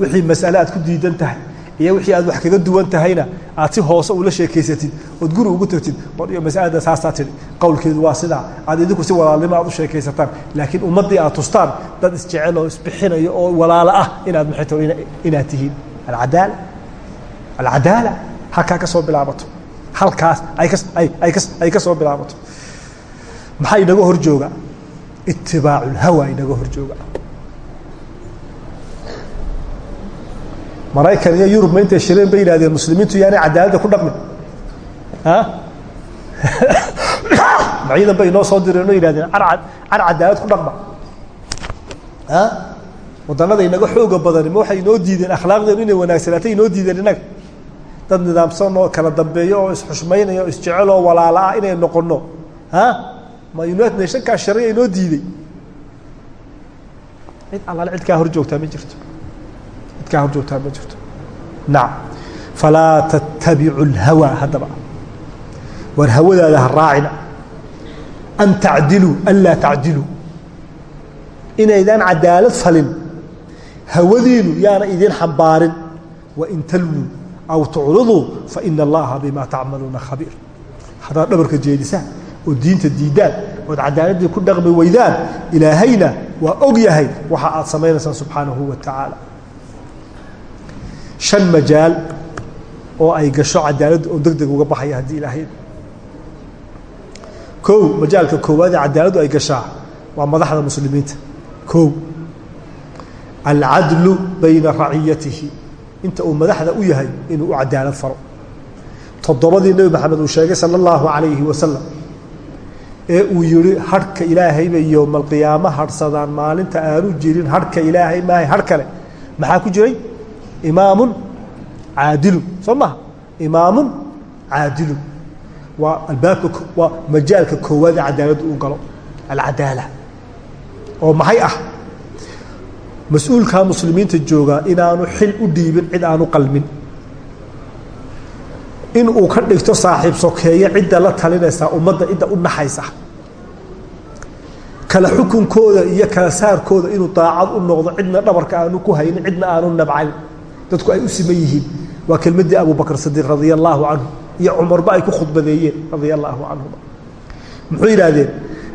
Wixii mas'ale aad ku diidan tahay iyo wixii aad wax kaga duwan tahayna aad si hoose ula sheekaysatid ood guri ugu tagtid iyo masalada saasaa tidhi qowlkeedu waa sidaa aad idinku si walaalnimo aad u sheekaysataan laakiin ummaddii aad tustaan dad isjecel oo isbixinayo oo walaalo ah inaad maxay taho inaad tihiin. Alcadaala alcadaala halkaa ka soo bilaabato halkaas ay ka soo bilaabato. Maxaa inaga hor jooga itibaacu lhawa inaga hor jooga maraykan iyo yurub ma intay shireen bay yidhahdeen muslimiintu yaanay cadaaladda ku dhaqmin. Ciidan bay inoo soo direen oo yidhahdeen ar cadaalad ku dhaqma. Waddanada inaga xooga badani ma waxay inoo diideen akhlaaqdeenu inay wanaagsanaatay inoo diideen innaga dad nidaamsan oo kala dambeeyo oo isxushmaynaya oo isjecel oo walaala ah inay noqono ma united nationkaa shariya inoo diiday. Cid allaale cid kaa hor ma jirto. Cid kaa hor ma jirto. Nacam falaa tattabicu اlhawaa haddaba. War hawadaada ha raacina. An tacdiluu anlaa tacdiluu inaydaan cadaalad falin. Hawadiinu yaana idin xambaarin. Wain talwuu aw tucriduu faina allaha bima tacmaluuna khabiir haddaad dhabarka jeedisaan oo diinta diidaan ood cadaaladdii ku dhaqmi weydaan ilaahayna waa og yahay waxa aad samaynaysaan subxaanahu wa tacaala shan majaal oo ay gasho cadaaladda oo deg deg uga baxaya haddii ilaahay kow majaalka koowaad ee cadaaladdu ay gashaa waa madaxda muslimiinta kow alcadlu bayna raciyatihi inta uu madaxda u yahay inuu u cadaalad faro. Toddobadii nebi maxamed uu sheegay sala allahu calayhi wasalam ee uu yihi harhka ilaahayba yowmalqiyaamo harhsadaan maalinta aanu jirin harhka ilaahay maahay har kale. Maxaa ku jiray? Imaamun caadilun. Soo maha imaamun caadilun. Waa albaabka waa majaalka koowaad ee cadaaladdu uu galo alcadaala oo maxay ah mas'uulkaa muslimiinta joogaa inaanu xil u dhiibin cid aanu qalmin. In uu ka dhigto saaxiib sokeeye cidda la talinaysaa ummadda cidda u naxaysa. Kala xukunkooda iyo kala saarkooda inuu daacad u noqdo cidna dhabarka aanu ku haynin cidna aanu nabcayn dadku ay u siman yihiin. Waa kelmaddii abubakr sidiiq radia allaahu canhu iyo cumarba ay ku khudbadeeyeen radia allaahu canhuma muxuu yidhaahdeen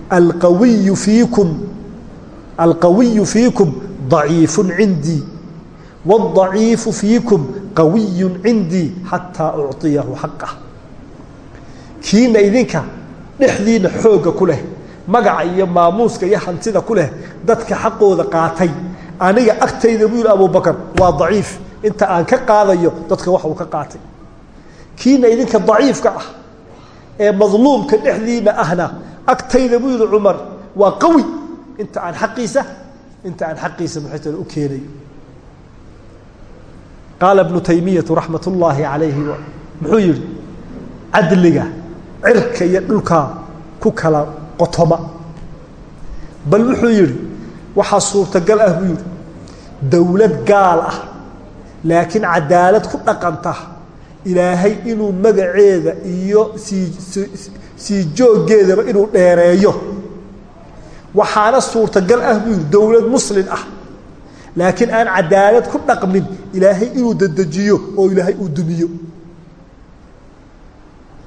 alqawiyu fiikum alqawiyu fiikum daciifun cindii wاdaciifu fiikum qawiyu cindii xataa ucطiyahu xaqah kiina idinka dhexdiina xoogga ku leh magaca iyo maamuuska iyo hantida ku leh dadka xaqooda qaatay. Aniga agtayda buu yihi abubakar waa daciif. Inta aan ka qaadayo dadka wax uu ka qaatay. Kiina idinka daciifka ah ee madluumka dhexdiina ahna agtayda buu yihi cumar waa qawi. Inta aan xaqiisa inta aan xaqiisa maxaytana u keenayo qaala ibnu taymiyatu raxmat ullaahi calayhi muxuu yihi cadliga cirka iyo dhulkaa ku kala qotoma. Bal wuxuu yidhi waxaa suurtagal ah buu yidhi dowlad gaal ah laakiin cadaalad ku dhaqanta ilaahay inuu magaceeda iyo sii sii jooggeedaba inuu dheereeyo waxaana suurtagal ah buu yidhi dowlad muslin ah. Laakiin aan cadaalad ku dhaqmin ilaahay inuu dedejiyo oo ilaahay uu dumiyo.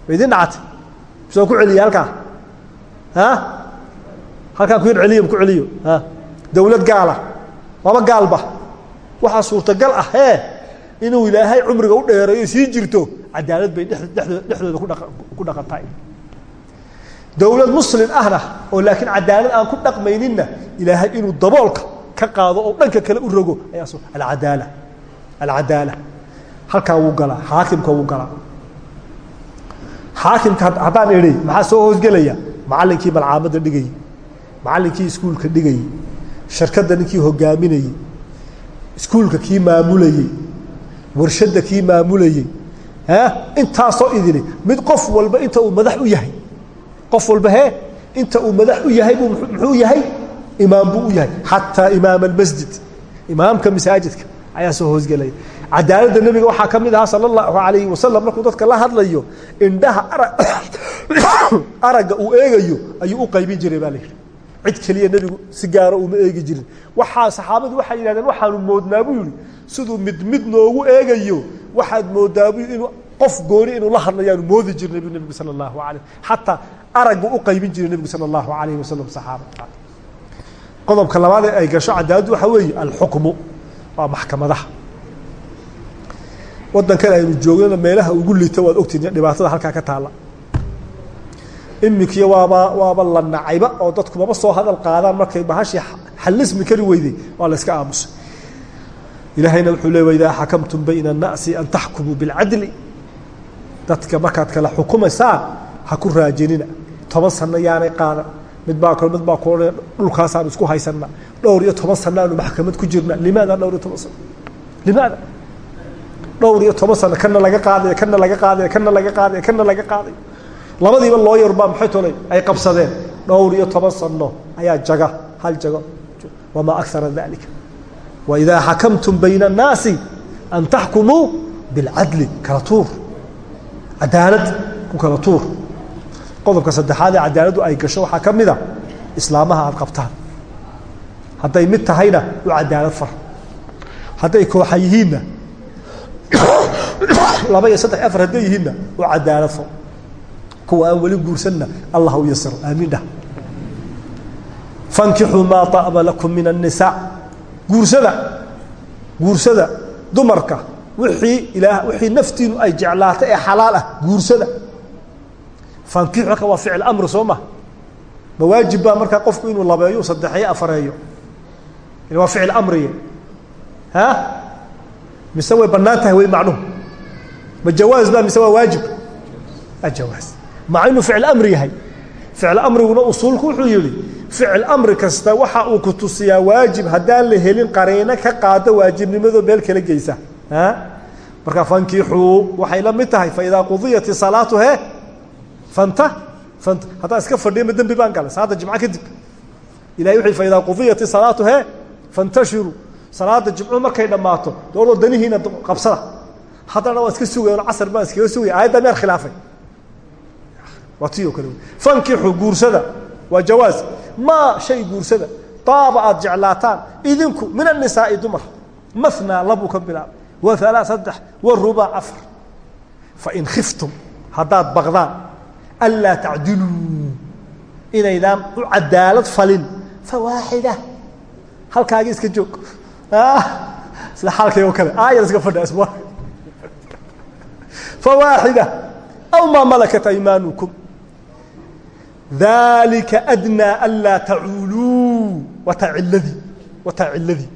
Idin dhacatay soo ku celiya halkaa? Halkaan ku yar celiyo ku celiyo. Dowlad gaala laba gaalba waxaa suurtagal ah ee inuu ilaahay cumriga u dheereeyo sii jirto. Cadaalad bay dhexdooda ku dhaqantahay dowlad muslin ahna oo laakiin cadaalad aan ku dhaqmayninna ilaahay inuu daboolka ka qaado oo dhanka kale u rogo alcadaala alcadaala. Halkaa wuu galaa xaakimka wuu galaa. Xaakimka haddaan idhi maxaa soo hoosgelaya? Macallinkii malcaamadda dhigayey macallinkii iskuulka dhigayey shirkadda ninkii hogaaminayey iskuulka kii maamulayey warshadda kii maamulayey intaasoo idili mid qof walba inta uu madax u yahay qof walba he inta uu madax u yahay buu muxuu yahay? Imaam buu u yahay xataa imaam almasjid imaamka masaajidka ayaa soo hoosgelaya cadaaladda nebiga waxaa ka mid ahaa sala allahu alayhi wasalam markuu dadka la hadlayo indhaha aragga uu eegayo ayuu u qaybin jiray baa la yidhi. Cid keliya nebigu si gaaro uma eegi jirin. Waxaa saxaabadu waxay yidhahdeen waxaanu moodnaa buu yihi siduu mid mid noogu eegayo waxaad moodaa bu inuu qof gooni inuu la hadlayaanu moodi jirnay bu nebigu sala allahu alayh xataa araggu u qaybin jiray nebigu sala allahu alayhi wasalam saxaabada qodobka labaad ee ay gasho cadaaladdu waxaa weeye alxukmu waa maxkamadaha waddankan aynu joognana meelaha ugu liito waad ogtiin dhibaatada halkaa ka taalla iminkii waaba waaba la nacayba oo dadku maba soo hadal qaadaan markay bahashii xalismi kari weyday waa la iska aamusay ilaahayna wuxuu le waidaa xakamtum bayna الnasi an taxkumuu biاlcadli dadka markaad kala xukumaysaan ha ku raajinina toban sano yaanay qaadan midbaa kalo midbaa kalo dhulkaasaanu isku haysanaa dhowr iyo toban sanaanu maxkamad ku jirnaa limaada dhowr iyo toban sano limaada? Dhowr iyo toban sano kana laga qaadayo kana laga qaadayo kana laga qaadayo kana laga qaadayo. Labadiiba looyar baa maxay tolay? Ay qabsadeen. Dhowr iyo toban sano ayaa jaga hal jago. Wamaa akara dalika waidaa xakamtum bayna annaasi an taxkumuu bilcadli kala tuur. Cadaalad ku kala tuur qodobka saddexaad ee cadaaladdu ay gasho waxaa ka mida islaamaha aad qabtaan hadday mid tahayna u cadaalad far hadday kooxa yihiinna laba iyo saddex afar hadday yihiinna u cadaalad far kuwa aan weli guursanna allah u yasiro aamiin dhah fankixuu maa طaba lakum min الnisaa guursada guursada dumarka wixii ilaa wixii naftiinu ay jeclaatay ee xalaal ah guursada fankixu halka waa ficil amri soo ma. Ma waajib baa markaa qofku inuu labeeyo saddexeyo afareeyo. Waa ficil amriye ha? Mise way bannaan tahay way macnuhu ma jawaaz ba mise waa waajib? Ajawaaz maca inuu ficil amri yahay? Ficil amriguna usuulku wuxuu yihi ficil amri kasta waxa uu ku tusiyaa waajib haddaan la helin qariino ka qaado waajibnimadoo meel kala geysa. Marka fankixuu waxay la mid tahay faidaa qudiyat salaatu he fanta? Fanta. Haddaan iska fadhiyo ma dembi baan galay. Salaada jimco kadib. Ilahay wuxu faidaa qudiyat salaatu he fantashiru. Salaada jimco markay dhammaato dooloo danihiina qabsada. Haddana waa iska sugay casar baan iskaga sugaya aayadda meel khilaafay. Waa kale fankixu guursada. Waa jawaaz. Maa shay guursada. Daaba aad jeclaataan. Idinku min annisaa'i dumar. Mathnaa labuu ka bilaabay wa alaa saddex. Wa rubaa afar. Fain khiftum haddaad baqdaan anlaa tacdiluu inaydaan u cadaalad falin fawaaxida halkaagi iska joog sida xaalkay oo kale aayad iska fadha isma fawaaxida aw maa malakat aymaanukum dalika adnaa anlaa tacuuluu wataa ciladii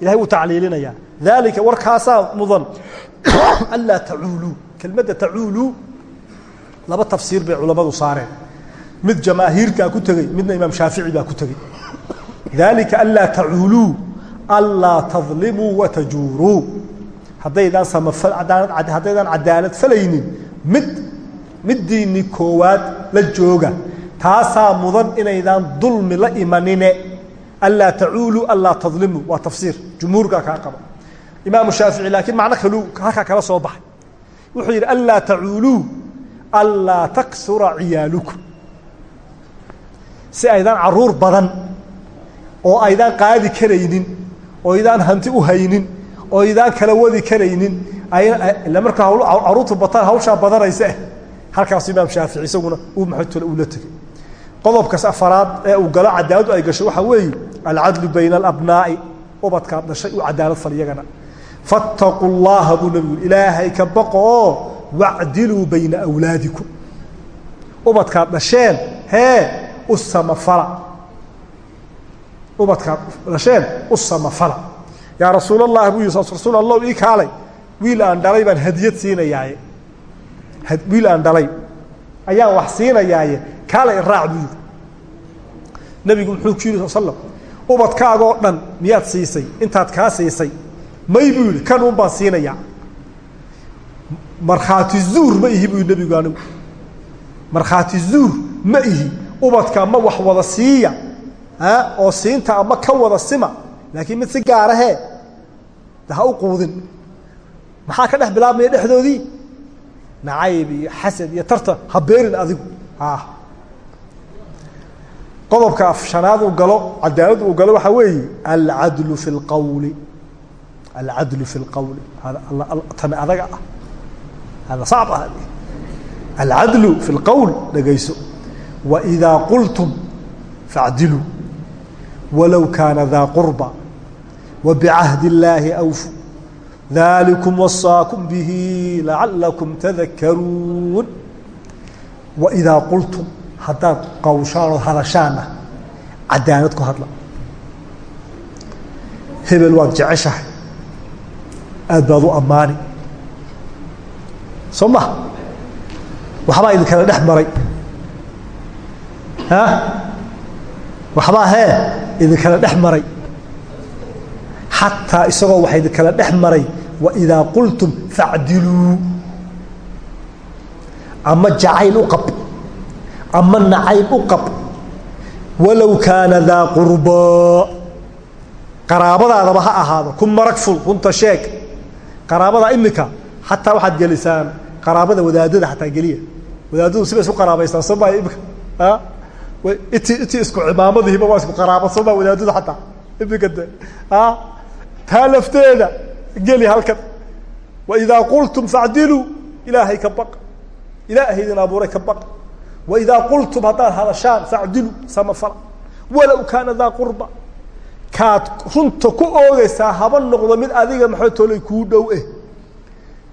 ilahay wuu tacliilinayaa dalika warkaasaa mudan anlaa tacuuluu kelmadda tacuuluu laba tafsiir bay culammadu saareen. Mid jamaahiirkaa ku tegey midna imaam shaafici baa ku tegey dalika anlaa tacuuluu anlaa tadlimuu watajuuruu haddaydaan samafal haddaydaan cadaalad falaynin mid middiinni koowaad la jooga. Taasaa mudan inaydaan dulmi la imanine. Anlaa tacuuluu anlaa tadlimuu. Waa tafsiir. Jumhuurkaa kaa qaba imaamu shaafici laakiin macno kaluu halkaa kala soo baxay. Wuxuu yidhi anlaa tacuuluu anlaa taksura ciyaalukum si aydaan carruur badan oo aydaan qaadi karaynin oo aydaan hanti u haynin oo aydaan kala wadi karaynin ila markaa caruurtu bataan hawshaa badanaysa halkaasu imaam shaafici isaguna uu maxatole uu la tegey qodobkas afaraad ee uu galo cadaaladu ay gasho waxaa weeye alcadlu bayna alabnaa'i ubadkaad dhashay u cadaalad fal iyagana. Fattaquu llaha buu nabigu ilaahay ka baqo wacdiluu bayna awlaadikum. Ubadkaad dhasheen hee u samafala. Ubadkaad dhasheen u samafala. Yaa rasuul allah buu yii rasuul allah ii kaalay. Wiil aan dhalay baan hadiyad siinayaaye. Wiil aan dhalay. Ayaan wax siinayaaye. Kaalay raac buu yidhi. Nabigu muxuu ku yidhi sal slam ubadkaagoo dhan miyaad siisay? Intaad kaa siisay? May buu yidhi kan un baan siinayaa markhaati zuur ma ihi buu nebigu anigu markhaati zuur ma ihi ubadka ma wax wada siiya oo siinta ama ka wada sima. Laakiin mid si gaarahee de u quudin. Maxaa ka dhex bilaabmaya dhexdoodii? Nacayb iyo xasad iyo tarta ha beerin adigu. Qodobka shanaad uu galo cadaalad uu galo waxaa weeye alcadlu fi اlqawli alcadlu fi اlqawli tani adaga ah hada sacb ah alcadlu fi اlqowl dhegayso waidaa qultum faacdiluu walow kaana daa qurba wabicahdi اllaahi awfu dalikum wasaakum bihi lacalakum tadakaruun waidaa qultum haddaad qawshaan oo hadashaanna cadaalad ku hadla hebel waad jeceshahay aad baad u ammaani soo ma waxbaa idinkala dhex maray. A waxbaa hee idinkala dhex maray. Xataa isagoo waxa idinkala dhex maray waidaa qultum facdiluu ama jacayl u qab. Ama nacayb u qab. Walow kaana daa qurbaa. Qaraabadaadaba ha ahaado. Ku marag ful runta sheeg. Qaraabada imika xataa waxaad gelisaan qaraabada wadaadada xataa geliya. Wadaadadu siba isku qaraabaystaan soo maa imika iti isku cimaamadihiba waa isku qaraaba soo maa wadaadadu xataa imika de taa lafteeda geli halkan. Waidaa qultum facdiluu ilaahay ka baq. Idin abuuray ka baq. Waidaa qultum haddaad hadashaan facdilu samafala walow kaana daa qurba. Kaad runta ku oogaysaa haba noqdo mid adiga maxaa toolay kuu dhow eh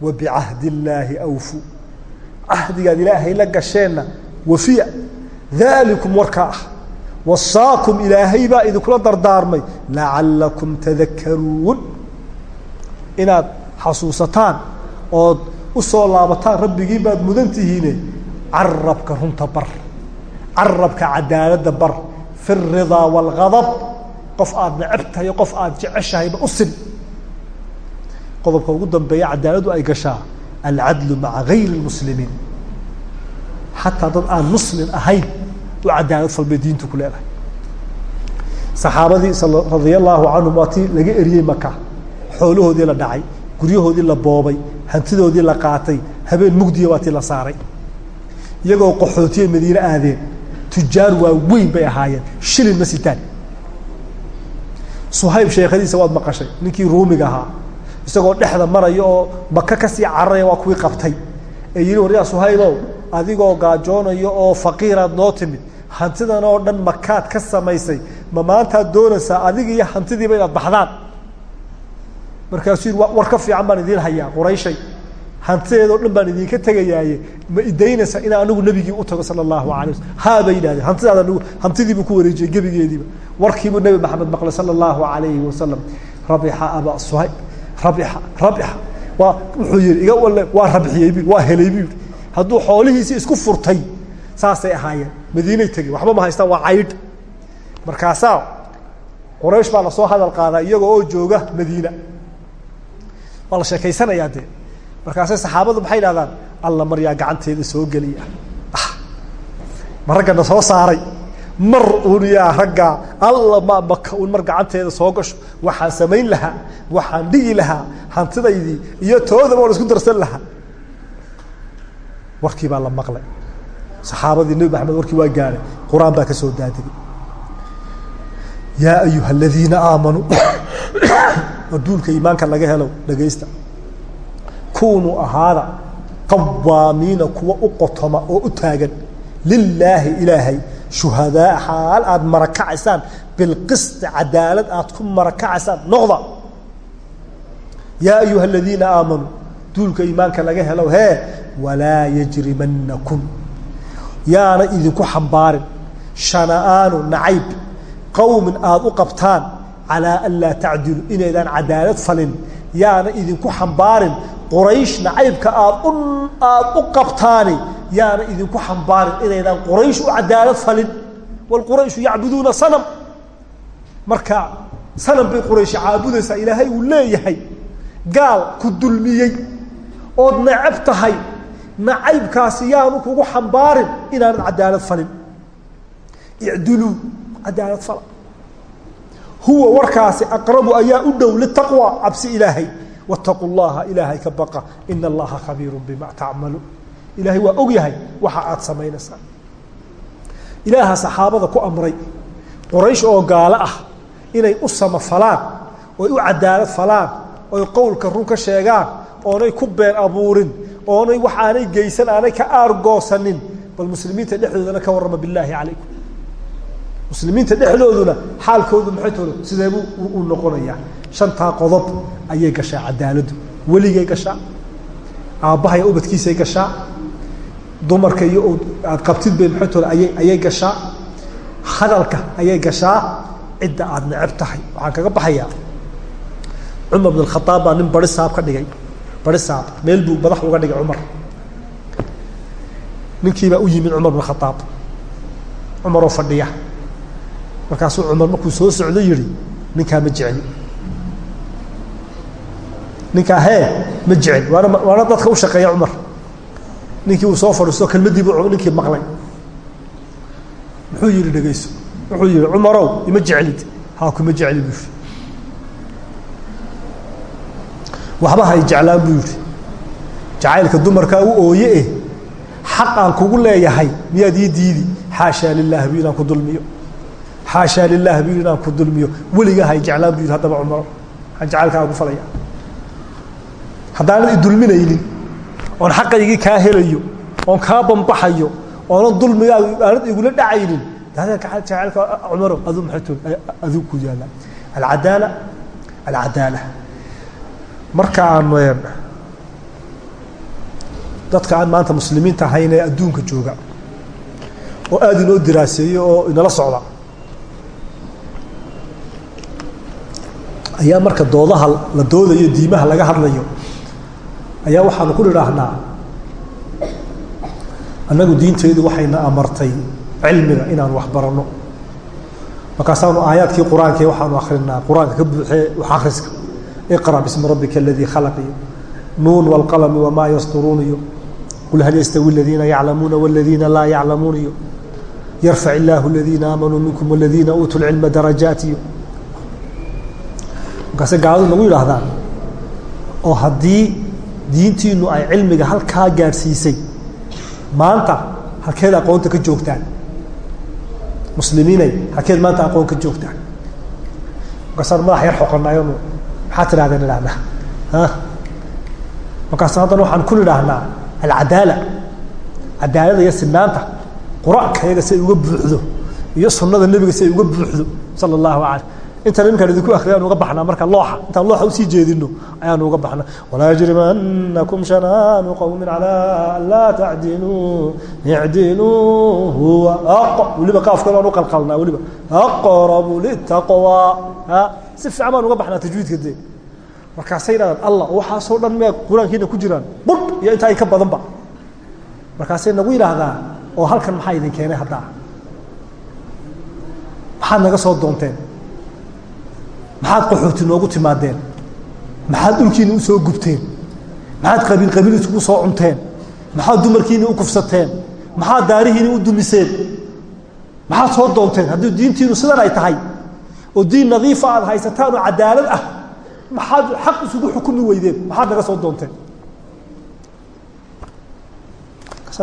wa bicahdi illaahi awfu. Cahdigaad ilaahay la gasheenna wafiya daalikum warkaa ah. Wasaakum ilaahay baa idinkula dardaarmay. Lacalakum tadakaruun inaad xasuusataan ood u soo laabataan rabbigii baad mudan tihiine carabka runta bar. Carabka cadaaladda bar. Fi ridaa wاlgadab qof aad necebtahay qof aad jeceshahayba u sin qodobka ugu dambeeya cadaaladu ay gashaa alcadlu maca gayri اmuslimiin xataa dad aan muslim ahayn u cadaalad falbay diintu ku leedahay. Saxaabadii radia allahu canhum waa tii laga eriyey maka xoolahoodii la dhacay guryahoodii la boobay hantidoodii la qaatay habeen mugdiya waa tii la saaray. Iyagoo qaxootiya madiine aadeen tujaar waa weyn bay ahaayeen shilin ma sitaan. Suhayb sheekadiisa waad maqashay ninkii ruumiga ahaa isagoo dhexda maraya oo maka ka sii cararaya waa kuwii qabtay. Ee yihi waryaa suhaybow adigoo gaajoonayo oo faqiiraad noo timid hantidan oo dhan makaad ka samaysay ma maantaad doonaysaa adiga iyo hantidiiba inaad baxdaan? Markaasuu yidhi war ka fiican baan idiin hayaa qurayshay hantideedoo dhan baan idinka tegayaaye. Ma idaynaysa inaa anigu nebigii u tago sala allahu alay waslam haa bay yidhahdeen hantidaada anigu hantidiibuu ku wareejiyey gebigeediiba. Warkiibuu nebi maxamed maqlay sala allahu alayhi wasalam rabixa aba suhayb wuxuu yihi iga walle waa rabxiyey bu waa helay bu yihi hadduu xoolihiisii isku furtay saasay ahaayeen. Madiinay tegeen waxba ma haystaan waa caydh. Markaasaa qoraysh baa la soo hadal qaadaa iyagoo oo jooga madiina. Waa la sheekaysanayaa dee. Markaasay saxaabadu maxay idhahdaan alla maryaa gacanteeda soo geliya ma raggana soo saaray mar un yaa raggaa alla ma maka un mar gacanteeda soo gasho. Waxaan samayn lahaa waxaan dhigi lahaa hantidaydii iyo toodaba on isku darsan lahaa. Warkii baa la maqlay. Saxaabadii nebi maxamed warkii waa gaadhay qur'aan baa ka soo daadegay yaa ayuha aladiina aamanuu adduunka iimaanka laga helo dhagaysta. Kunuu ahaada qawaamiina kuwa u qotoma oo u taagan. Lilaahi ilaahay shuhadaa xaal aad marakacaysaan bilqisti cadaalad aad ku marakacaysaan noqda. Yaa ayuha aladiina aamanuu duulka iimaanka laga helo hee walaa yajrimanakum yaana idinku xambaarin shana'aanu nacayb qowmin aada u qabtaan calaa an laa tacdilu inaydaan cadaalad falin. Yaana idinku xambaarin quraysh nacaybka aad u aada u qabtaani yaana idinku xambaarin inaydaan quraysh u cadaalad falin. Wlqurayshu yacbuduuna sanam. Marka sanam bay qurayshi caabudaysaa. Ilaahay uu leeyahay gaal ku dulmiyey ood nacab tahay. Nacaybkaasi yaanu kugu xambaarin inaanad cadaalad falin. Icduluu cadaalad fala. Huwa warkaasi aqrabu ayaa u dhow litaqwa cabsi ilaahay wاtaquu llaha ilaahay ka baqa. Ina allaha khabiiru bima tacmaluun ilaahay waa og yahay waxa aad samaynaysaa. Ilaaha saxaabada ku amray qoraysh oo gaalo ah inay u samafalaan oy u cadaalad falaan oy qowlka run ka sheegaan oonay ku been abuurin oonay wax aanay geysan aanay ka aargoosanin bal muslimiinta dhexdoodana ka warrama bilaahi calaykum. Muslimiinta dhexdooduna xaalkoodu maxaytooda sideebuu u noqonayaa shantaa qodob ayay gashaa cadaaladdu weligay gashaa aabbahay ubadkiisay gashaa dumarka iyo aad qabtid bay maxaytooda ayay ayay gashaa hadalka ayay gashaa cidda aad neceb tahay. Waxaan kaga baxayaa cumar bn khaaab baa nin bari saab ka dhigay. Bari saab meel buu madax uga dhigay cumar. Ninkiibaa u yimid cumar bn khaaab cumaroo fadhiya. Markaasuu cumar markuu soo socdo yihi ninkaa ma jecli ninkaa hee ma jecel. Waana waana dadka u shaqeeya cumar. Ninkii uu soo fadhiisto kelmadiibu ninkii maqlay. Muxuu yihi dhegeyso wuxuu yihi cumarow ima jeclid. Haa kuma jecli buu waxba hay jeclaan buu yihi jacaylka dumarkaa u ooye eh xaq aan kugu leeyahay miyaad ii diidi? Xaashaa lilah bu ku dulmiyo. Xaashaa lilah bu ku dulmiyo. Weligaa hay jeclaan bu yihi haddaba cumaro waxaan jacaylkaa ku falaya haddaanan idulminaynin oon xaqaygii kaa helayo oon kaa bambaxayo oonan dulmigaadu aanad igula dhacaynin. Jacaylka cumaro adu maat aduu ku yaalla alcadaala alcadaala. Marka aanu dadka aan maanta muslimiinta ahayn ee adduunka jooga oo aada inoo diraaseeyo oo inala socda ayaa marka doodaha la doodayo diimaha laga hadlayo ayaa waxaanu ku idhaahnaa annagu diintaydu waxayna amartay cilmiga inaanu wax baranno. Markaasaanu aayaadkii qur'aanka waxaanu akrinaa qur'aanka ka buuxee wax akhriska. Iqra bismi rabbika aladii khalaq. Iyo nuun wاlqalmi wamaa yasturuun iyo qul hal yastawi aladiina yaclamuuna wاladiina laa yaclamuun iyo yarfac illaahu aladiina aamanuu minkum waladiina uutuu lcilma darajaat iyo markaase gaaladu nagu yidhaahdaan oo haddii diintiinu ay cilmiga halkaa gaadhsiisay. Maanta halkeed aqoonta ka joogtaan. Muslimiinay halkeed maanta aqoon ka joogtaan. Markaasaan madax yar xoqonayonu maxaa tidhahdeen idhahnaa a markaas haddana waxaan ku nidhaahnaa alcadaala. Cadaalada iyo sinaanta qur'aanka si ay uga buuxdo iyo sunnada nebiga si ay uga buuxdo sala allahu alay intaan iminkaan idinku akriya anu uga baxnaa marka looxa. Intaan looxa u sii jeedino ayaanu uga baxnaa walaa yajrimanakum shanaanu qowmin calaa an laa tacdiluu icdiluu huwa weliba qaafka baan uqalqalnaa weliba. Aqrabu litaqwa si fiican baan uga baxnaa tajwiidka dee. Markaasay dhahdaan allah waxaasoo dhan miyaa qur'aankiina ku jiraan? Bud iyo intaa in ka badanba. Markaasay nagu yidhaahdaa oo halkan maxaa idin keenay haddaa maxaad naga soo doonteen maxaad qaxooti noogu timaadeen? Maxaad dhulkiina u soo gubteen? Maxaad qabiil qabiil isugu soo cunteen? Maxaad dumarkiina u kufsateen? Maxaad daarihiina u dumiseen? Maxaad soo doonteen? Haddii diintiinu sidan ay tahay oo diin nadiifa aad haysataan oo cadaalad ah maxaad xaq isugu xukumi weydeen? Maxaad naga soo doonteen?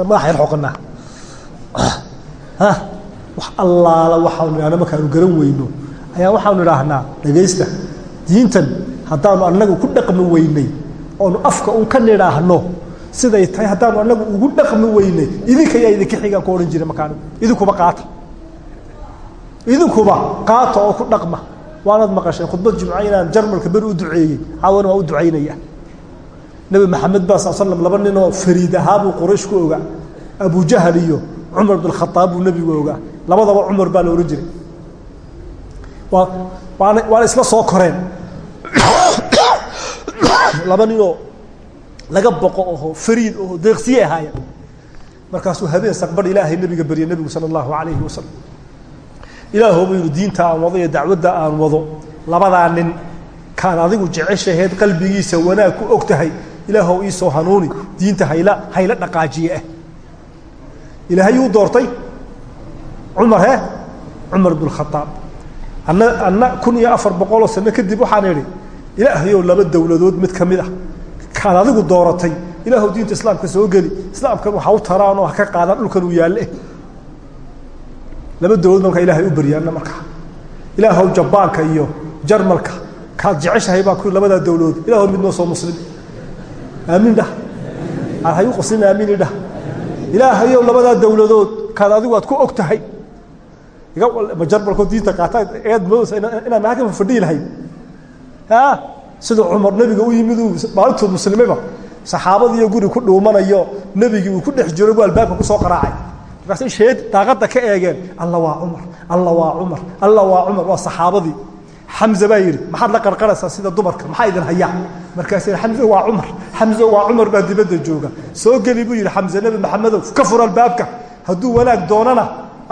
Madax yar xoqanaa wax allaala waxaanu idhahna markaanu garan weyno ayaa waxaanu idhaahnaa dhegaysta diintan haddaanu annagu ku dhaqmi weynay oonu afka un ka nidhaahno siday tahay haddaanu annagu ugu dhaqmi weynay idinka ayaa idinka xigaan ku odhan jira markaan idinkuba qaata. Idinkuba qaata oo ku dhaqma. Waanad maqasheen khudbad jumca inaan jarmalka beri u duceeyey caawana waa u ducaynaya nebi maxamed baa sal slam laba ninoo fariid ahaabuu quraysh ku ogaa. Abujahal iyo cumar bin khaaab buu nebigu ogaa. Labadaba cumar baa la ohan jiray waana isla soo koreen. Laba ninoo laga boqo oho fariid oho deeqsiye ahaaya markaasuu habeen saqbadh ilaahay nabiga berye nebigu sala allahu alayhi wasalam ilaahoobu yidhi diinta aan wado iyo dacwadda aan wado labadaa nin kaan adigu jeceshaheed qalbigiisa wanaag ku og tahay ilaahow iisoo hanuuni diinta hayla hayla dhaqaajiye ah. Ilaahay uu doortay? Cumar he? Cumar bn khaaab anna anna kun iyo afar boqoloo sano kadib waxaan idhi ilaahayow laba dawladood mid ka mid ah. Kaad adigu dooratay. Ilaahu diinta islaamka soo geli. Islaamkan waxa u taraanoo ha ka qaadaan dhulkan uu yaalle laba dawladood markaa ilahay u baryaana markaa. Ilaahow jabaanka iyo jarmalka. Kaad jeceshahay baa ku labadaa dawladood. Ilahow mid noo soo muslim. Aamiin dhah hay u dhah ilaahayow labadaa dawladood kaad adigu aad ku og tahay lahayn? Siduu cumar nebiga u yimid uu maalintuu muslimayba saxaabadiiyo guri ku dhuumanayo nebigii uu ku dhex jiro buu albaabka ku soo qaraacay. Markaasay sheed daaqadda ka eegeen alla waa cumar alla waa cumar alla waa cumar waa saxaabadii. Xamze baa yidhi maxaad la qarqaraysaa sida dumarka maxaa idin hayaa markaas xamze waa cumar xamze waa cumar baa dibadda jooga. Soo geli buu yidhi xamze nebi maxamedow ka fur albaabka hadduu wanaag doonana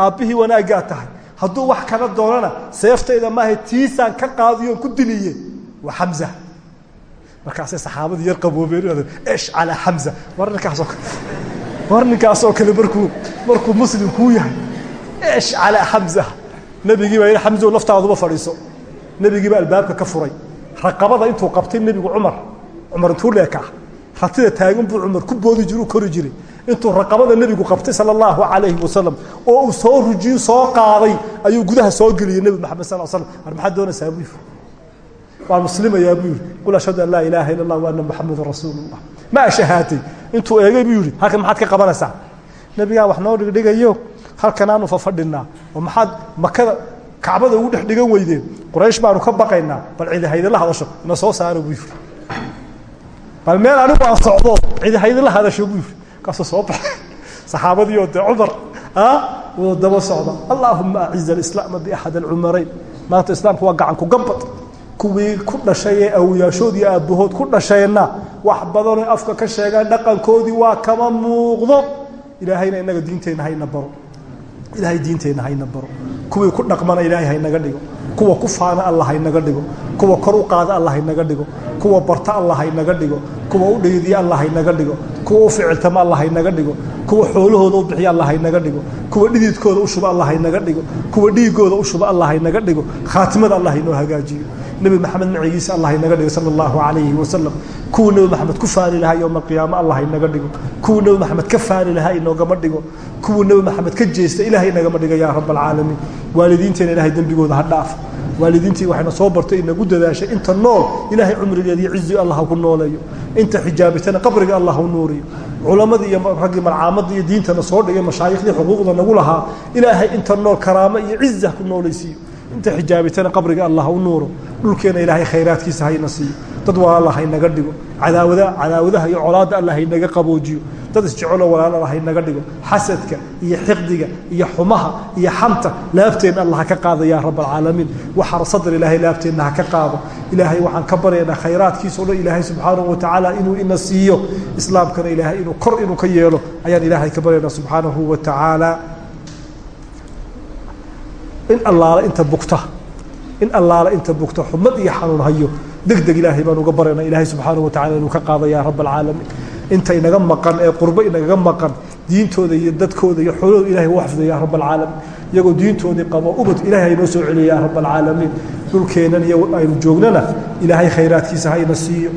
aabbihii wanaaggaa tahay. Hadduu wax kala doonana seeftayda maaha tiisaan ka qaadiyoon ku diliye waa xamza markaasay saxaabadii yar qaboobeen esh calaa xamza war ninkaasoo war ninkaasoo kale markuu markuu muslim kuu yahay esh calaa xamza nebigii baa yidhi xamzow laftaaduba fadhiiso. Nebigiiba albaabka ka furay. Raqabada intuu qabtay nebigu cumar cumar intuu leekaa ratida taagan buu cumar ku boodi jiru kori jiray intuu raqabada nebigu qabtay sala allahu calayhi wasalam oo uu soo rujiyo soo qaaday ayuu gudaha soo geliyey nebi maxamed sal slam war maxaad doonaysaa buu yiri waan muslimayaa buu yidhi qul ashhadu an laa ilaaha illa allah wa anna muxamedan rasuulullah. Ma ashahaatay intuu eegay buu ka qabanaysaa? Nebigaa wax noo dhigdhigayo halkanaanu fafadhinaa oo maxaad makada kacbada ugu dhex dhigan weydeen quraysh baanu ka baqaynaa bal cidihaydinla hadasho ina soo saaro buu yidhi. Bal meel anigu aan socdo cidihaydinla hadasho buu kaasuu soo baxay. Saxaabadiioo dee cumar wuu daba socda. Allaahuma aciz alislaama biaxad alcumarayn. Maanta islaamku waa gacan ku gambad. Kuwii ku dhashay ee awyaashood iyo aabbahood ku dhasheenna wax badanoo afka ka sheegaan dhaqankoodii waa kama muuqdo. Ilaahayna inaga diinteenna hayna baro. Ilaahay diinteenna hayna baro. Kuwii ku dhaqmana ilaahay haynaga dhigo. Kuwa ku faana alla haynaga dhigo kuwa kor u qaada alla haynaga dhigo kuwa barta alla haynaga dhigo kuwa u dhaydiya alla haynaga dhigo kuwa u ficiltama alla haynaga dhigo kuwa xoolahooda u bixiya alla haynaga dhigo kuwa dhididkooda u shuba alla haynaga dhigo kuwa dhiigooda u shuba alla haynaga dhigo khaatimada allah haynoo hagaajiyo. Nebi maxamed macigiisa allah haynaga dhigo sala allahu calayhi wasalam kuwa nebi maxamed ku faani lahaa yowma alqiyaama allah haynaga dhigo. Kuwa nebi maxamed ka faani lahaa inoogama dhigo. Kuwa nebi maxamed ka jeesta ilahay inagama dhigo yaa rab alcaalamiin waalidiinteena ilahay dembigooda ha dhaaf waalidiintii waxayna soo bartay inagu dadaashay inta nool ilaahay cumrigeeda iyo cizi allah ku nooleeyo inta xijaabatana qabriga allah u nuuriyo. Culamadii iyo raggii malcaamadii iyo diintana soo dhigay mashaayikhdii xuquuqda nagu lahaa ilaahay inta nool karaamo iyo cizi ku noolaysiiyo. Inta xijaabatana qabriga allah u nuuro dhulkeena ilaahay khayraadkiisa hayna siiyo. Dad walaala haynaga dhigo cadaawada cadaawadaha iyo colaadda alla haynaga qaboojiyo. Dad isjecelo walaalala haynaga dhigo. Xasadka iyo xiqdiga iyo xumaha iyo xanta laabteenna alla ha ka qaada yaa rab alcaalamiin waxar sadr ilaahay laabteenna ha ka qaado. Ilaahay waxaan ka baryaynaa khayraadkiisa o dhan ilaahay subxaanahu watacaala inuu ina siiyo. Islaamkana ilaahay inuu kor inuu ka yeelo. Ayaan ilaahay ka baryaynaa subxaanahu wa tacaala. In allaala inta bugta. In allaala inta bugta xumad iyo xanuun hayo deg deg ilaahay baan uga barayna ilaahay subxaanahu watacala inuu ka qaado yaa rab alcaalamiin inta inaga maqan ee qurbo inagaga maqan diintooda iyo dadkooda iyo xoolahooda ilahay u xafida yaa rab alcaalamiin iyagoo diintoodii qabo ubad ilahay haynoo soo celiya rab alcaalamiin dhulkeennan iyo aynu joognana ilaahay khayraadkiisa hayna siiyo.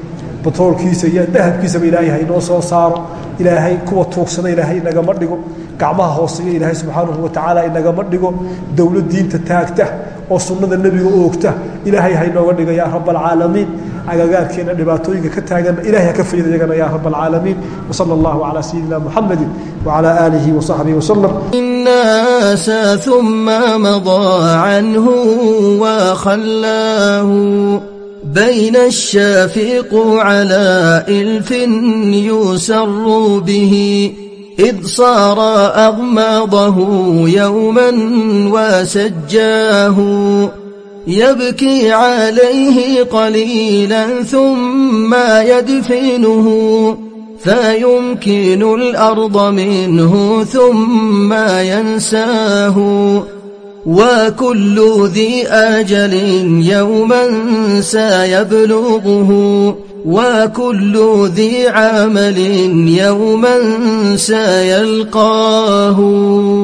Batroolkiisa iyo dahabkiisaba ilaahay haynoo soo saaro. Ilaahay kuwa tuugsada ilaahay inagama dhigo. Gacmaha hooseeya ilaahay subxaanahu watacaala inagama dhigo. Dowlad diinta taagta oo sunada nebiga u ogta. Ilaahay haynooga dhiga yaa rab alcaalamiin agagaarkeena dhibaatooyinka ka taaganba ilahay haka fayda iyagana yaa rab alcaalamiin wasala allahu calaa sayidina muxamadi wacalaa aalihi wasaxbihi wasalam الناس ثم مضى عنه وخلاه بين الشافق على إلف يسر به إذ صار أغماضه يوما وسجاه يبكي عليه قليلا ثم يدفنه فيمكن الأرض منه ثم ينساه وكل ذي أجل يوما سيبلغه وكل ذي عمل يوما سيلقاه